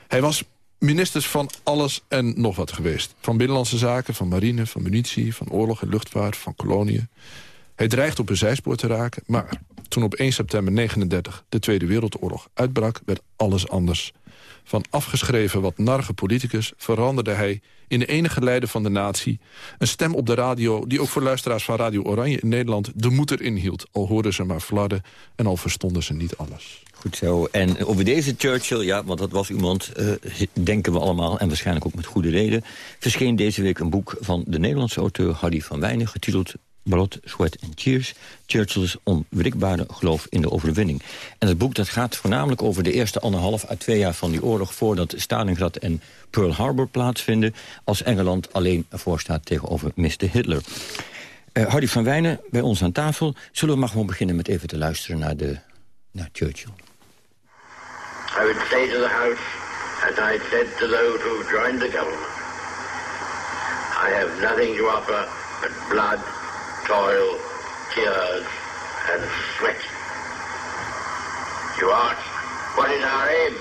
Hij was ministers van alles en nog wat geweest. Van binnenlandse zaken, van marine, van munitie, van oorlog en luchtvaart, van koloniën. Hij dreigde op een zijspoor te raken, maar toen op 1 september 1939 de Tweede Wereldoorlog uitbrak... werd alles anders. Van afgeschreven wat narge politicus veranderde hij in de enige leider van de natie. Een stem op de radio die ook voor luisteraars van Radio Oranje in Nederland de moed erin hield. Al hoorden ze maar fladden en al verstonden ze niet alles. Goed zo. En over deze Churchill, ja, want dat was iemand, uh, denken we allemaal... en waarschijnlijk ook met goede reden... verscheen deze week een boek van de Nederlandse auteur Harry van Wijnen... getiteld Blood, Sweat and Tears. Churchill's onwrikbare geloof in de overwinning. En het boek dat gaat voornamelijk over de eerste anderhalf à twee jaar van die oorlog... voordat Stalingrad en Pearl Harbor plaatsvinden... als Engeland alleen ervoor staat tegenover Mr. Hitler. Uh, Harry van Wijnen, bij ons aan tafel. Zullen we maar gewoon beginnen met even te luisteren naar, de, naar Churchill. I would say to the House, as I said to those who joined the government, I have nothing to offer but blood, toil, tears, and sweat. You ask, what is our aim?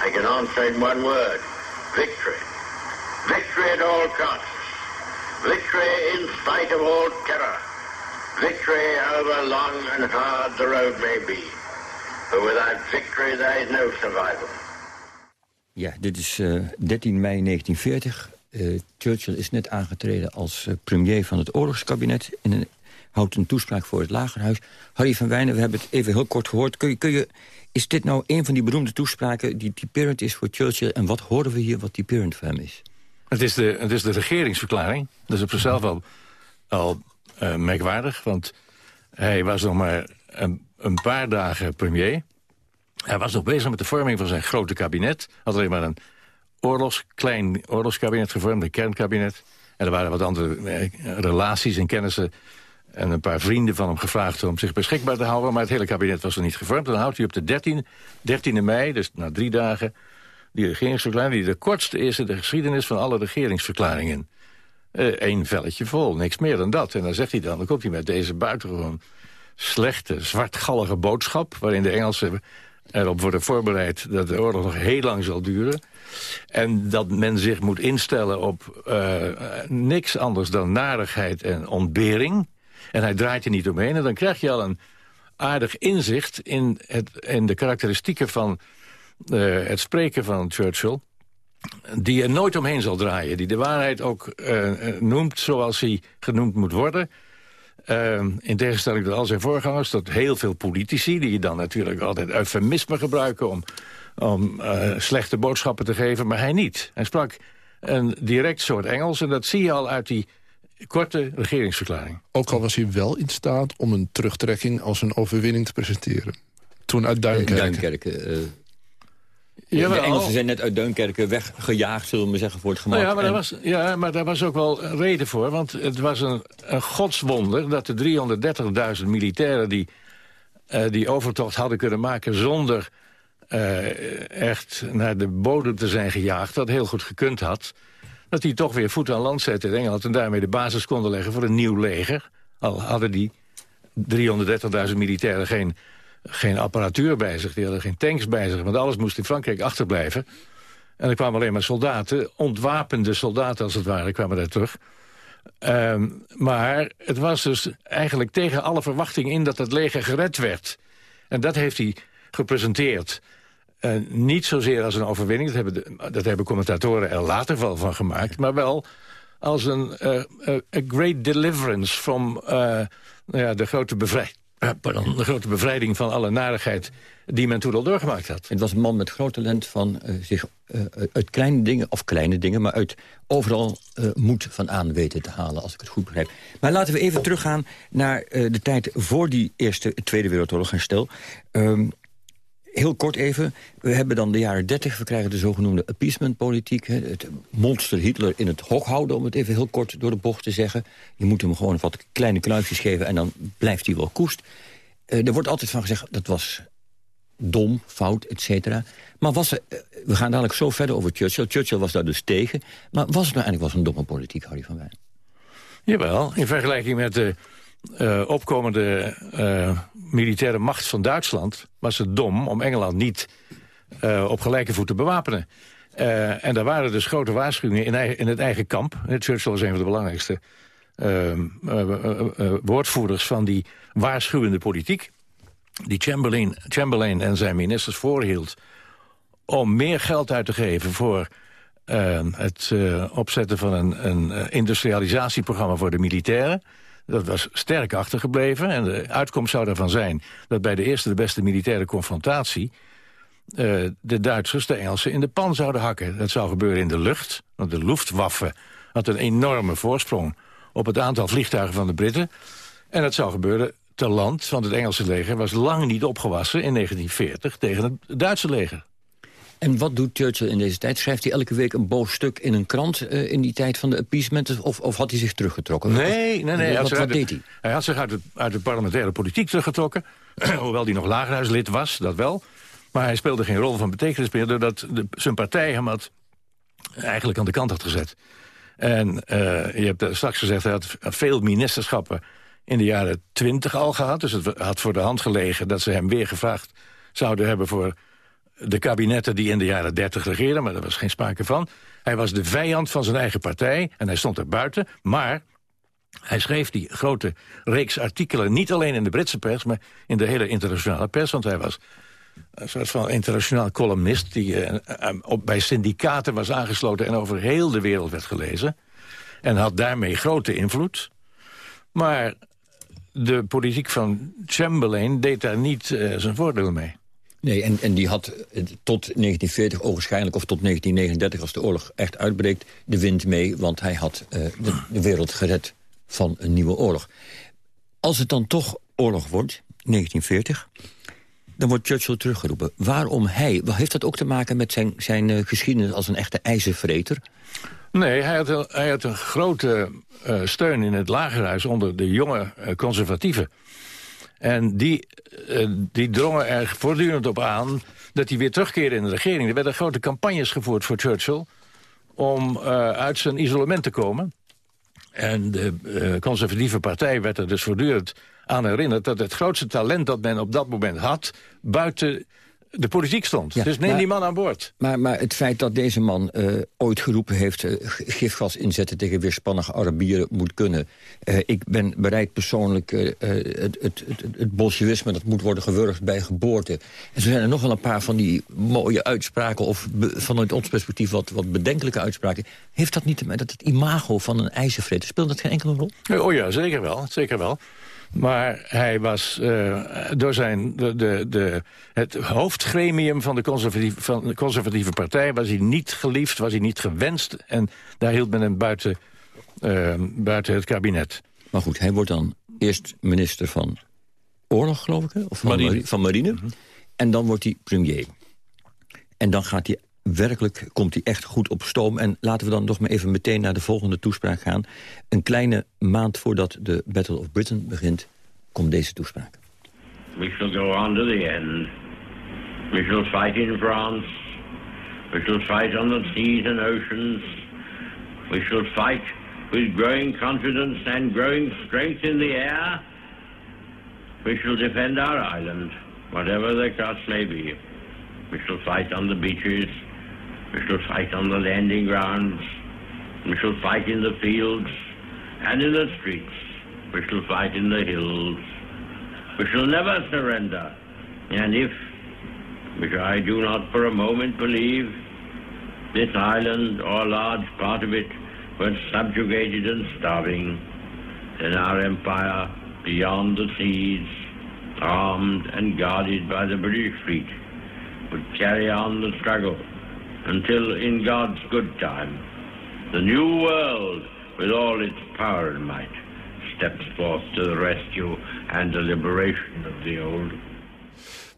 I can answer in one word, victory. Victory at all costs. Victory in spite of all terror. Victory however long and hard the road may be. But without victory there is no survival. Ja, dit is uh, 13 mei 1940. Uh, Churchill is net aangetreden als uh, premier van het oorlogskabinet... in een, houdt een toespraak voor het Lagerhuis. Harry van Wijnen, we hebben het even heel kort gehoord. Kun je, kun je, is dit nou een van die beroemde toespraken... die typerend is voor Churchill? En wat horen we hier wat typerend voor hem is? Het is de, het is de regeringsverklaring. Dat is op zichzelf al, al uh, merkwaardig, want hij was nog maar een een paar dagen premier. Hij was nog bezig met de vorming van zijn grote kabinet. Had alleen maar een oorlogs, klein oorlogskabinet gevormd, een kernkabinet. En er waren wat andere eh, relaties en kennissen en een paar vrienden van hem gevraagd om zich beschikbaar te houden. Maar het hele kabinet was er niet gevormd. Dan houdt hij op de 13, 13 mei, dus na drie dagen, die regeringsverklaring... die de kortste is in de geschiedenis van alle regeringsverklaringen. Eén uh, velletje vol, niks meer dan dat. En dan zegt hij dan, dan komt hij met deze buitengewoon slechte, zwartgallige boodschap... waarin de Engelsen erop worden voorbereid dat de oorlog nog heel lang zal duren. En dat men zich moet instellen op uh, niks anders dan narigheid en ontbering. En hij draait er niet omheen. En dan krijg je al een aardig inzicht in, het, in de karakteristieken van uh, het spreken van Churchill die er nooit omheen zal draaien. Die de waarheid ook uh, noemt zoals hij genoemd moet worden. In tegenstelling tot al zijn voorgangers, tot heel veel politici... die dan natuurlijk altijd eufemisme gebruiken... om, om uh, slechte boodschappen te geven, maar hij niet. Hij sprak een direct soort Engels en dat zie je al uit die korte regeringsverklaring. Ook al was hij wel in staat om een terugtrekking als een overwinning te presenteren. Toen uit Duinkerken. Duinkerken uh, ja, de Engelsen zijn net uit Duinkerken weggejaagd, zullen we zeggen, voor het gemak. Nou ja, maar, daar was, ja, maar daar was ook wel een reden voor. Want het was een, een godswonder dat de 330.000 militairen... die uh, die overtocht hadden kunnen maken zonder uh, echt naar de bodem te zijn gejaagd... dat heel goed gekund had, dat die toch weer voet aan land zetten in Engeland... en daarmee de basis konden leggen voor een nieuw leger. Al hadden die 330.000 militairen geen geen apparatuur bij zich. Die hadden geen tanks bij zich. Want alles moest in Frankrijk achterblijven. En er kwamen alleen maar soldaten, ontwapende soldaten als het ware, kwamen daar terug. Um, maar het was dus eigenlijk tegen alle verwachting in dat het leger gered werd. En dat heeft hij gepresenteerd. Uh, niet zozeer als een overwinning, dat hebben, de, dat hebben commentatoren er later wel van gemaakt... maar wel als een uh, a great deliverance from nou ja, de grote pardon, de grote bevrijding van alle narigheid die men toen al doorgemaakt had. Het was een man met groot talent van zich uit kleine dingen, of kleine dingen... maar uit overal moed van aan weten te halen, als ik het goed begrijp. Maar laten we even teruggaan naar de tijd voor die Eerste Tweede Wereldoorlog herstel. Um, heel kort even, we hebben dan de jaren 30, we krijgen de zogenoemde appeasementpolitiek. Het monster Hitler in het hok houden, om het even heel kort door de bocht te zeggen. Je moet hem gewoon wat kleine knuifjes geven en dan blijft hij wel koest. Uh, er wordt altijd van gezegd, dat was dom, fout, et cetera. Maar was er, uh, we gaan dadelijk zo verder over Churchill. Churchill was daar dus tegen. Maar was het nou eigenlijk wel een domme politiek, Harry van Wijn? Jawel, in vergelijking met de uh, opkomende uh, militaire macht van Duitsland... was het dom om Engeland niet uh, op gelijke voet te bewapenen. en daar waren dus grote waarschuwingen in, in het eigen kamp. Churchill was een van de belangrijkste ehm, woordvoerders van die waarschuwende politiek. Die Chamberlain, Chamberlain en zijn ministers voorhield om meer geld uit te geven voor het opzetten van een, een industrialisatieprogramma voor de militairen. Dat was sterk achtergebleven. En de uitkomst zou daarvan zijn dat bij de eerste de beste militaire confrontatie... Uh, de Duitsers de Engelsen in de pan zouden hakken. Dat zou gebeuren in de lucht, want de Luftwaffe had een enorme voorsprong... op het aantal vliegtuigen van de Britten. En dat zou gebeuren te land, want het Engelse leger was lang niet opgewassen... in 1940 tegen het Duitse leger. En wat doet Churchill in deze tijd? Schrijft hij elke week een boos stuk in een krant uh, in die tijd van de appeasement? Of, of had hij zich teruggetrokken? Nee, nee, nee. Wat, wat deed hij? Hij had zich uit, het, uit de parlementaire politiek teruggetrokken. hoewel hij nog lagerhuislid was, dat wel. Maar hij speelde geen rol van betekenis meer... doordat de, zijn partij hem had eigenlijk aan de kant had gezet. En uh, je hebt straks gezegd, hij had veel ministerschappen in de jaren twintig al gehad. Dus het had voor de hand gelegen dat ze hem weer gevraagd zouden hebben... voor de kabinetten die in de jaren dertig regeerden, maar daar was geen sprake van. Hij was de vijand van zijn eigen partij en hij stond er buiten. Maar hij schreef die grote reeks artikelen niet alleen in de Britse pers... maar in de hele internationale pers, want hij was een soort van internationaal columnist... die uh, op, bij syndicaten was aangesloten en over heel de wereld werd gelezen. En had daarmee grote invloed. Maar de politiek van Chamberlain deed daar niet uh, zijn voordeel mee. Nee, en, en die had tot 1940 ogenschijnlijk, of tot 1939 als de oorlog echt uitbreekt, de wind mee, want hij had uh, de, wereld gered van een nieuwe oorlog. Als het dan toch oorlog wordt, 1940, dan wordt Churchill teruggeroepen. Waarom hij? Heeft dat ook te maken met zijn, zijn uh, geschiedenis als een echte ijzervreter? Nee, hij had, een, hij had een grote steun in het lagerhuis onder de jonge conservatieven. En die, uh, die drongen er voortdurend op aan dat hij weer terugkeerde in de regering. Er werden grote campagnes gevoerd voor Churchill om uh, uit zijn isolement te komen. En de uh, conservatieve partij werd er dus voortdurend aan herinnerd... dat het grootste talent dat men op dat moment had... buiten de politiek stond. Ja, dus neem maar, die man aan boord. Maar, maar het feit dat deze man uh, ooit geroepen heeft... Uh, gifgas inzetten tegen weerspannige Arabieren moet kunnen. Uh, ik ben bereid persoonlijk het, het, het, het bolsjewisme... dat moet worden gewurgd bij geboorte. En zo zijn er nog wel een paar van die mooie uitspraken... of vanuit ons perspectief wat, wat bedenkelijke uitspraken. Heeft dat niet te maken dat het imago van een ijzervreter... speelt dat geen enkele rol? Oh ja, zeker wel. Zeker wel. Maar hij was uh, door zijn, de, de, de, het hoofdgremium van de, conservatieve, van de conservatieve partij... was hij niet geliefd, was hij niet gewenst. En daar hield men hem buiten, uh, buiten het kabinet. Maar goed, hij wordt dan eerst minister van oorlog, geloof ik, of van marine. Van marine. Mm -hmm. En dan wordt hij premier. En dan gaat hij werkelijk komt hij echt goed op stoom. En laten we dan nog maar even meteen naar de volgende toespraak gaan. Een kleine maand voordat de Battle of Britain begint, komt deze toespraak. We shall go on to the end. We shall fight in France. We shall fight on the seas and oceans. We shall fight with growing confidence and growing strength in the air. We shall defend our island, whatever the cost may be. We shall fight on the beaches. We shall fight on the landing grounds. We shall fight in the fields and in the streets. We shall fight in the hills. We shall never surrender. And if, which I do not for a moment believe, this island or a large part of it were subjugated and starving, then our empire beyond the seas, armed and guarded by the British fleet, would carry on the struggle until in God's good time, the new world with all its power and might steps forth to the rescue and the liberation of the old.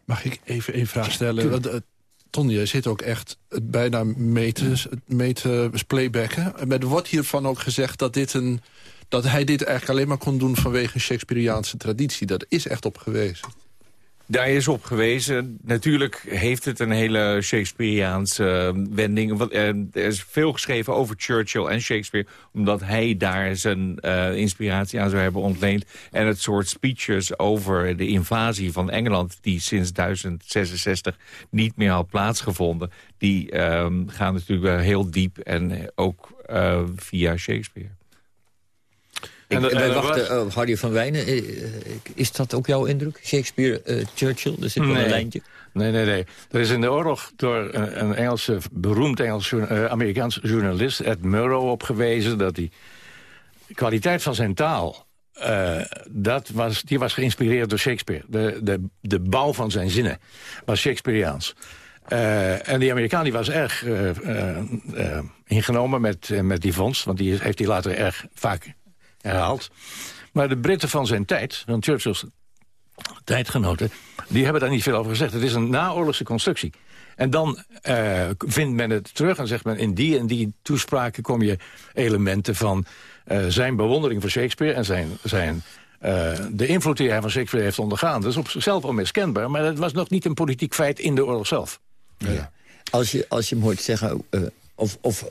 Mag ik even een vraag stellen? Uh, Ton, je zit ook echt het bijna mee te, te playbacken. Er wordt hiervan ook gezegd dat, dit een, dat hij dit eigenlijk alleen maar kon doen vanwege een Shakespeareaanse traditie. Dat is echt op gewezen. Daar is op gewezen. Natuurlijk heeft het een hele Shakespeareaanse uh, wending. Er is veel geschreven over Churchill en Shakespeare... omdat hij daar zijn uh, inspiratie aan zou hebben ontleend. En het soort speeches over de invasie van Engeland... die sinds 1066 niet meer had plaatsgevonden... die uh, gaan natuurlijk heel diep en ook via Shakespeare. Ik, dat- wij wachten Harry van Wijnen. Eh, eh, Is dat ook jouw indruk? Shakespeare, eh, Churchill, er zit wel een lijntje. Nee, nee, nee. Er is in de oorlog door een, een Engelse, beroemd Engels, eh, Amerikaans journalist, Ed Murrow, op gewezen dat die kwaliteit van zijn taal, dat was, die was geïnspireerd door Shakespeare. De, de, de bouw van zijn zinnen was Shakespeareaans. Eh, en die Amerikaan die was erg ingenomen met, met die vondst, want die heeft hij later erg vaak herhaald. Maar de Britten van zijn tijd, van Churchill's tijdgenoten... die hebben daar niet veel over gezegd. Het is een naoorlogse constructie. En dan eh, vindt men het terug en zegt men... in die en die toespraken kom je elementen van eh, zijn bewondering voor Shakespeare... en zijn, zijn, eh, de invloed die hij van Shakespeare heeft ondergaan. Dat is op zichzelf onmiskenbaar, maar het was nog niet een politiek feit in de oorlog zelf. Als je, als je hem hoort zeggen... eh, of, of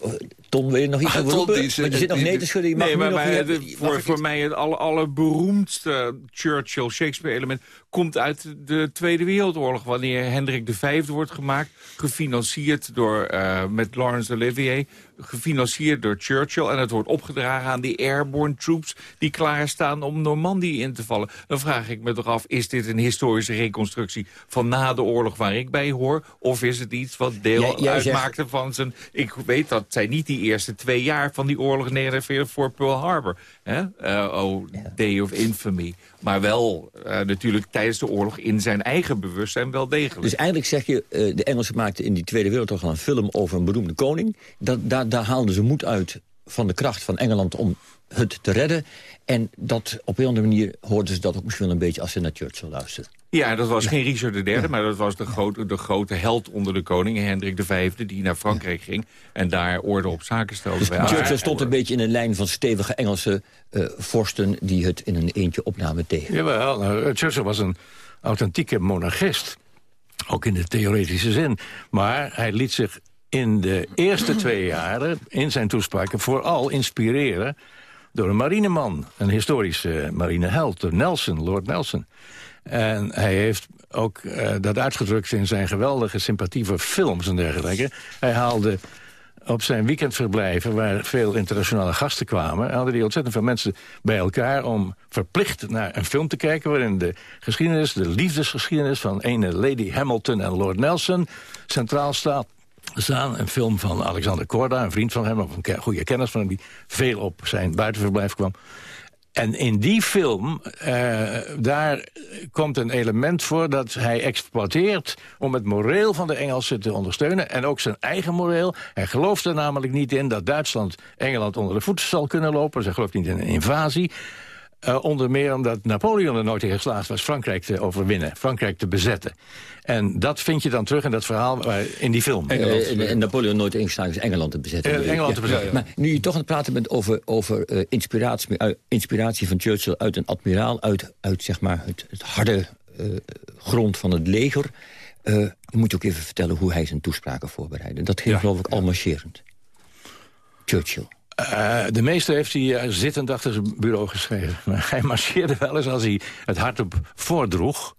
eh, Ton, wil je nog iets Ah, over roepen? die is- Want je zit nog nee te schudden. Je mag nee, maar, nog... maar je- de- mag voor, voor mij het alle, allerberoemdste Churchill-Shakespeare-element... komt uit de Tweede Wereldoorlog... wanneer Hendrik V wordt gemaakt... gefinancierd door, eh, met Laurence Olivier... gefinancierd door Churchill... en het wordt opgedragen aan die airborne troops... die klaarstaan om Normandië in te vallen. Dan vraag ik me toch af, is dit een historische reconstructie... van na de oorlog waar ik bij hoor? Of is het iets wat deel Jij- jij zegt- uitmaakte van zijn... ik weet dat zijn niet die eerste twee jaar van die oorlog 49 voor Pearl Harbor. Hè? Eh, oh, Day of Infamy. Maar wel eh, natuurlijk tijdens de oorlog in zijn eigen bewustzijn wel degelijk. Dus eigenlijk zeg je, eh, de Engelsen maakten in die Tweede Wereldoorlog al een film over een beroemde koning. Dat, daar, daar haalden ze moed uit van de kracht van Engeland om het te redden. En dat op een andere manier hoorden ze dat ook misschien wel een beetje als ze naar Churchill luisterden. Ja, dat was geen Richard III, maar dat was de grote, de grote held onder de koningen, Hendrik V, die naar Frankrijk ging en daar orde op zaken stelde. Dus bij Churchill haar. stond een beetje in een lijn van stevige Engelse eh, vorsten... die het in een eentje opnamen tegen. Jawel, nou, Churchill was een authentieke monarchist. Ook in de theoretische zin. Maar hij liet zich in de eerste twee jaren in zijn toespraken vooral inspireren door een marineman, een historische marineheld, door Nelson, Lord Nelson. En hij heeft ook eh, dat uitgedrukt in zijn geweldige sympathie voor films en dergelijke. Hij haalde op zijn weekendverblijven, waar veel internationale gasten kwamen... hadden die ontzettend veel mensen bij elkaar om verplicht naar een film te kijken... waarin de geschiedenis, de liefdesgeschiedenis van ene Lady Hamilton en Lord Nelson centraal staat. Staan een film van Alexander Korda, een vriend van hem... of een goede kennis van hem, die veel op zijn buitenverblijf kwam. En in die film, eh, daar komt een element voor dat hij exploiteert... om het moreel van de Engelsen te ondersteunen. En ook zijn eigen moreel. Hij gelooft er namelijk niet in dat Duitsland Engeland onder de voeten zal kunnen lopen. Hij gelooft niet in een invasie. Eh, onder meer omdat Napoleon er nooit in geslaagd was Frankrijk te overwinnen. Frankrijk te bezetten. En dat vind je dan terug in dat verhaal waar- in die film. Eh, en, en Napoleon nooit ingeslagen is Engeland te bezetten. Eh, Engeland te bezetten. Maar nu je toch aan het praten bent over, over eh, inspiratie, inspiratie van Churchill uit een admiraal... uit, uit zeg maar het, het harde eh, grond van het leger... eh, dan moet je ook even vertellen hoe hij zijn toespraken voorbereidde. Dat ging geloof ik al marcherend. Churchill. Eh, de meeste heeft hij eh, zittend achter zijn bureau geschreven. Maar hij marcheerde wel eens als hij het hardop voordroeg.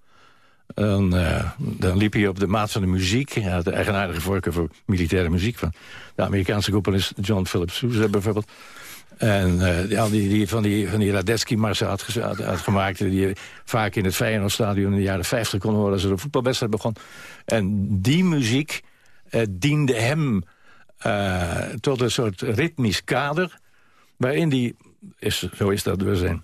Dan, eh, dan liep hij op de maat van de muziek. Hij had de eigenaardige voorkeur voor militaire muziek... van de Amerikaanse componist John Philip Sousa bijvoorbeeld. En ja, die, die, van die, van die Radetzky-marsen had, gemaakt... die vaak in het Feyenoordstadion in de jaren 50 kon horen... als er een voetbalwedstrijd begon. En die muziek diende hem eh, tot een soort ritmisch kader... waarin die, is, zo is dat door zijn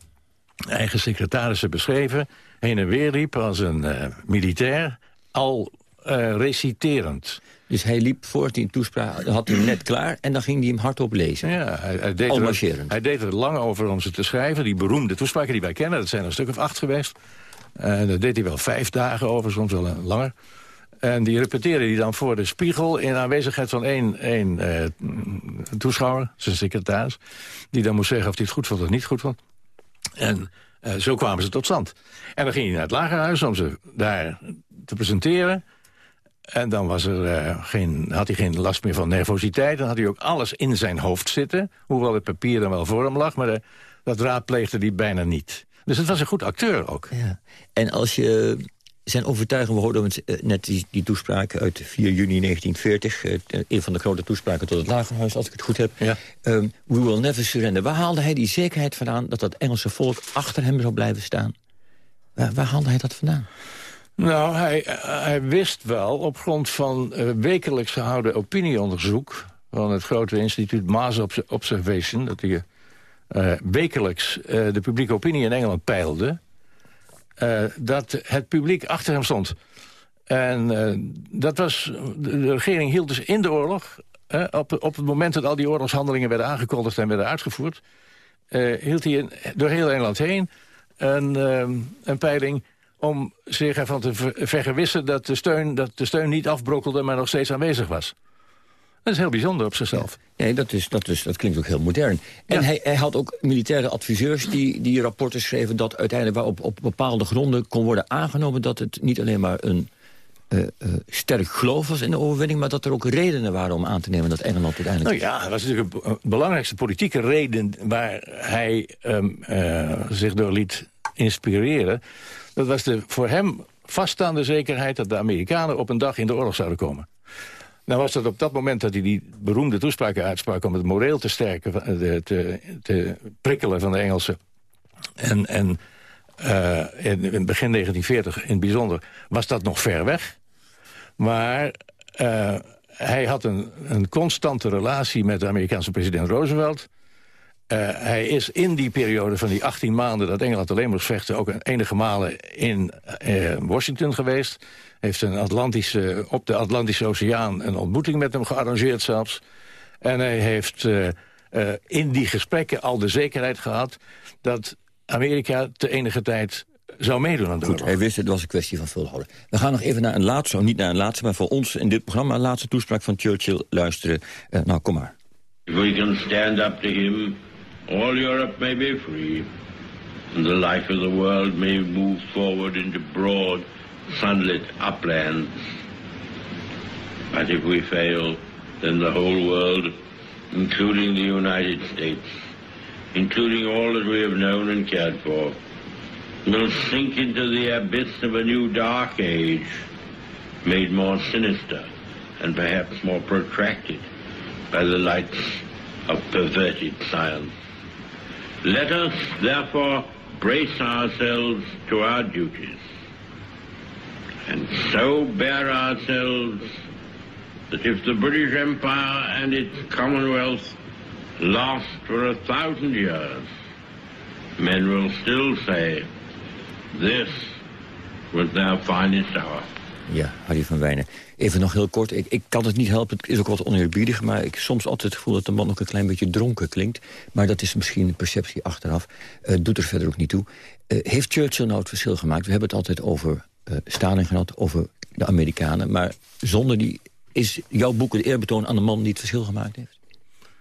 eigen secretarissen beschreven... heen en weer liep als een eh, militair, al eh, reciterend. Dus hij liep voor hij een toespraak, had hij hem net klaar... en dan ging hij hem hardop lezen. Ja, hij, hij, deed er, hij deed er lang over om ze te schrijven. Die beroemde toespraken die wij kennen, dat zijn er een stuk of acht geweest. En daar deed hij wel vijf dagen over, soms wel langer. En die repeteerde hij dan voor de spiegel... in aanwezigheid van één, één eh, toeschouwer, zijn secretaris... die dan moest zeggen of hij het goed vond of niet goed vond. En eh, zo kwamen ze tot stand. En dan ging hij naar het lagerhuis om ze daar te presenteren... En dan was er, eh, geen, had hij geen last meer van nervositeit. Dan had hij ook alles in zijn hoofd zitten. Hoewel het papier dan wel voor hem lag. Maar dat raadpleegde hij bijna niet. Dus het was een goed acteur ook. Ja. En als je zijn overtuiging. We hoorden eh, net die, die toespraak uit 4 juni 1940. Uh, een van de grote toespraken tot het Lagerhuis, als ik het goed heb. Ja. Um, we will never surrender. Waar haalde hij die zekerheid vandaan dat dat Engelse volk achter hem zou blijven staan? Waar, waar haalde hij dat vandaan? Nou, hij, hij wist wel op grond van uh, wekelijks gehouden opinieonderzoek... van het grote instituut Maas Observation... dat hij uh, wekelijks uh, de publieke opinie in Engeland peilde... dat het publiek achter hem stond. En dat was, de regering hield dus in de oorlog... op, op het moment dat al die oorlogshandelingen werden aangekondigd en werden uitgevoerd... hield hij door heel Engeland heen een, een peiling om zich ervan te vergewissen dat de, steun, dat de steun niet afbrokkelde... maar nog steeds aanwezig was. Dat is heel bijzonder op zichzelf. Ja, dat, is, dat, is, dat klinkt ook heel modern. En hij, hij had ook militaire adviseurs die, die rapporten schreven... dat uiteindelijk waarop op bepaalde gronden kon worden aangenomen... dat het niet alleen maar een uh, uh, sterk geloof was in de overwinning... maar dat er ook redenen waren om aan te nemen dat Engeland uiteindelijk... Nou ja, dat was natuurlijk een belangrijkste politieke reden... waar hij um, uh, zich door liet inspireren dat was de voor hem vaststaande zekerheid... dat de Amerikanen op een dag in de oorlog zouden komen. Nou was dat op dat moment dat hij die beroemde toespraken uitsprak... om het moreel te sterken, te, te, te prikkelen van de Engelsen. En, en uh, in, in, begin 1940 in het bijzonder was dat nog ver weg. Maar uh, hij had een, een constante relatie met de Amerikaanse president Roosevelt... Hij is in die periode van die 18 maanden dat Engeland alleen moest vechten... ook enige malen in Washington geweest. Heeft een Atlantische, op de Atlantische Oceaan een ontmoeting met hem gearrangeerd zelfs. En hij heeft uh, in die gesprekken al de zekerheid gehad... dat Amerika te enige tijd zou meedoen aan de Goed, hij wist het was een kwestie van volhouden. We gaan nog even naar een laatste, niet naar een laatste... maar voor ons in dit programma een laatste toespraak van Churchill luisteren. nou, kom maar. We can stand up to him All Europe may be free, and the life of the world may move forward into broad, sunlit uplands. But if we fail, then the whole world, including the United States, including all that we have known and cared for, will sink into the abyss of a new dark age, made more sinister and perhaps more protracted by the lights of perverted science. Let us therefore brace ourselves to our duties and so bear ourselves that if the British Empire and its Commonwealth last for a thousand years, men will still say, this was their finest hour. Ja, Harry van Wijnen. Even nog heel kort, ik, ik kan het niet helpen, het is ook wat oneerbiedig... maar ik soms altijd het gevoel dat de man ook een klein beetje dronken klinkt. Maar dat is misschien een perceptie achteraf. Uh, doet er verder ook niet toe. Uh, heeft Churchill nou het verschil gemaakt? We hebben het altijd over Stalin gehad, over de Amerikanen. Maar zonder die is jouw boek het eerbetoon aan de man die het verschil gemaakt heeft?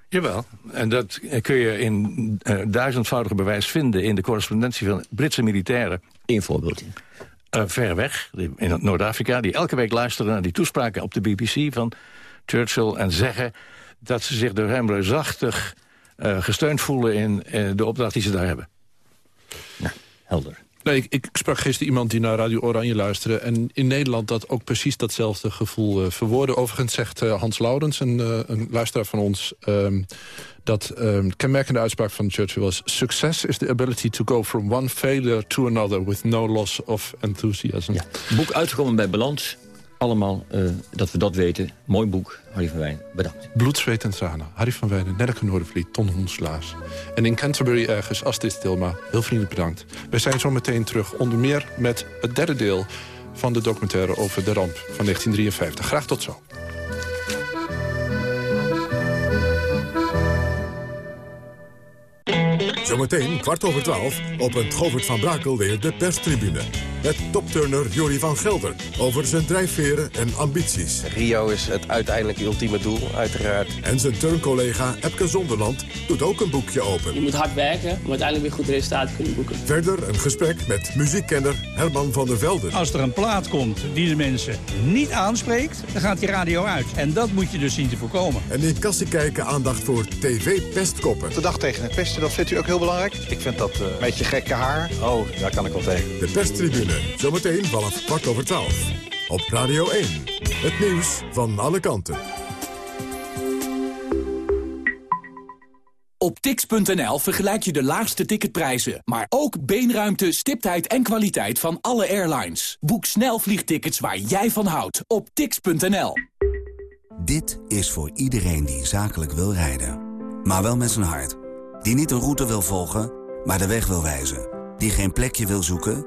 Jawel, en dat kun je in uh, duizendvoudige bewijs vinden... in de correspondentie van Britse militairen. Eén voorbeeldje uh, ver weg, in Noord-Afrika... die elke week luisteren naar die toespraken op de BBC van Churchill... en zeggen dat ze zich door hem reusachtig uh, gesteund voelen... in de opdracht die ze daar hebben. Nou, helder. Nee, ik, ik, sprak gisteren iemand die naar Radio Oranje luisterde... en in Nederland dat ook precies datzelfde gevoel uh, verwoordde. Overigens zegt uh, Hans Laurens, een, uh, een, luisteraar van ons... Um, dat um, kenmerkende uitspraak van Churchill was... Success is the ability to go from one failure to another... with no loss of enthusiasm. Boek uitgekomen bij Balans. Allemaal uh, dat we dat weten. Mooi boek. Harry van Wijn, bedankt. Bloed, zweet en tranen. Harry van Wijn, Nelleke Noordervliet, Ton Honslaas. En in Canterbury ergens, Astrid Stilma. Heel vriendelijk bedankt. Wij zijn zo meteen terug, onder meer met het derde deel... van de documentaire over de ramp van 1953. Graag tot zo. Zometeen kwart over twaalf opent Govert van Brakel weer de perstribune. Met topturner Jori van Gelder over zijn drijfveren en ambities. Rio is het uiteindelijk ultieme doel, uiteraard. En zijn turncollega Epke Zonderland doet ook een boekje open. Je moet hard werken om uiteindelijk weer goed resultaat te kunnen boeken. Verder een gesprek met muziekkenner Herman van der Velde. Als er een plaat komt die de mensen niet aanspreekt, dan gaat die radio uit. En dat moet je dus zien te voorkomen. En in Kassie kijken aandacht voor tv-pestkoppen. De dag tegen het pesten, dat vindt u ook heel belangrijk? Ik vind dat uh, een beetje gekke haar. Oh, daar kan ik wel tegen. De perstribune Zometeen vanaf kwart over twaalf. Op Radio 1. Het nieuws van alle kanten. Op tix.nl vergelijk je de laagste ticketprijzen, maar ook beenruimte, stiptheid en kwaliteit van alle airlines. Boek snel vliegtickets waar jij van houdt op tix.nl. Dit is voor iedereen die zakelijk wil rijden. Maar wel met zijn hart. Die niet een route wil volgen, maar de weg wil wijzen. Die geen plekje wil zoeken,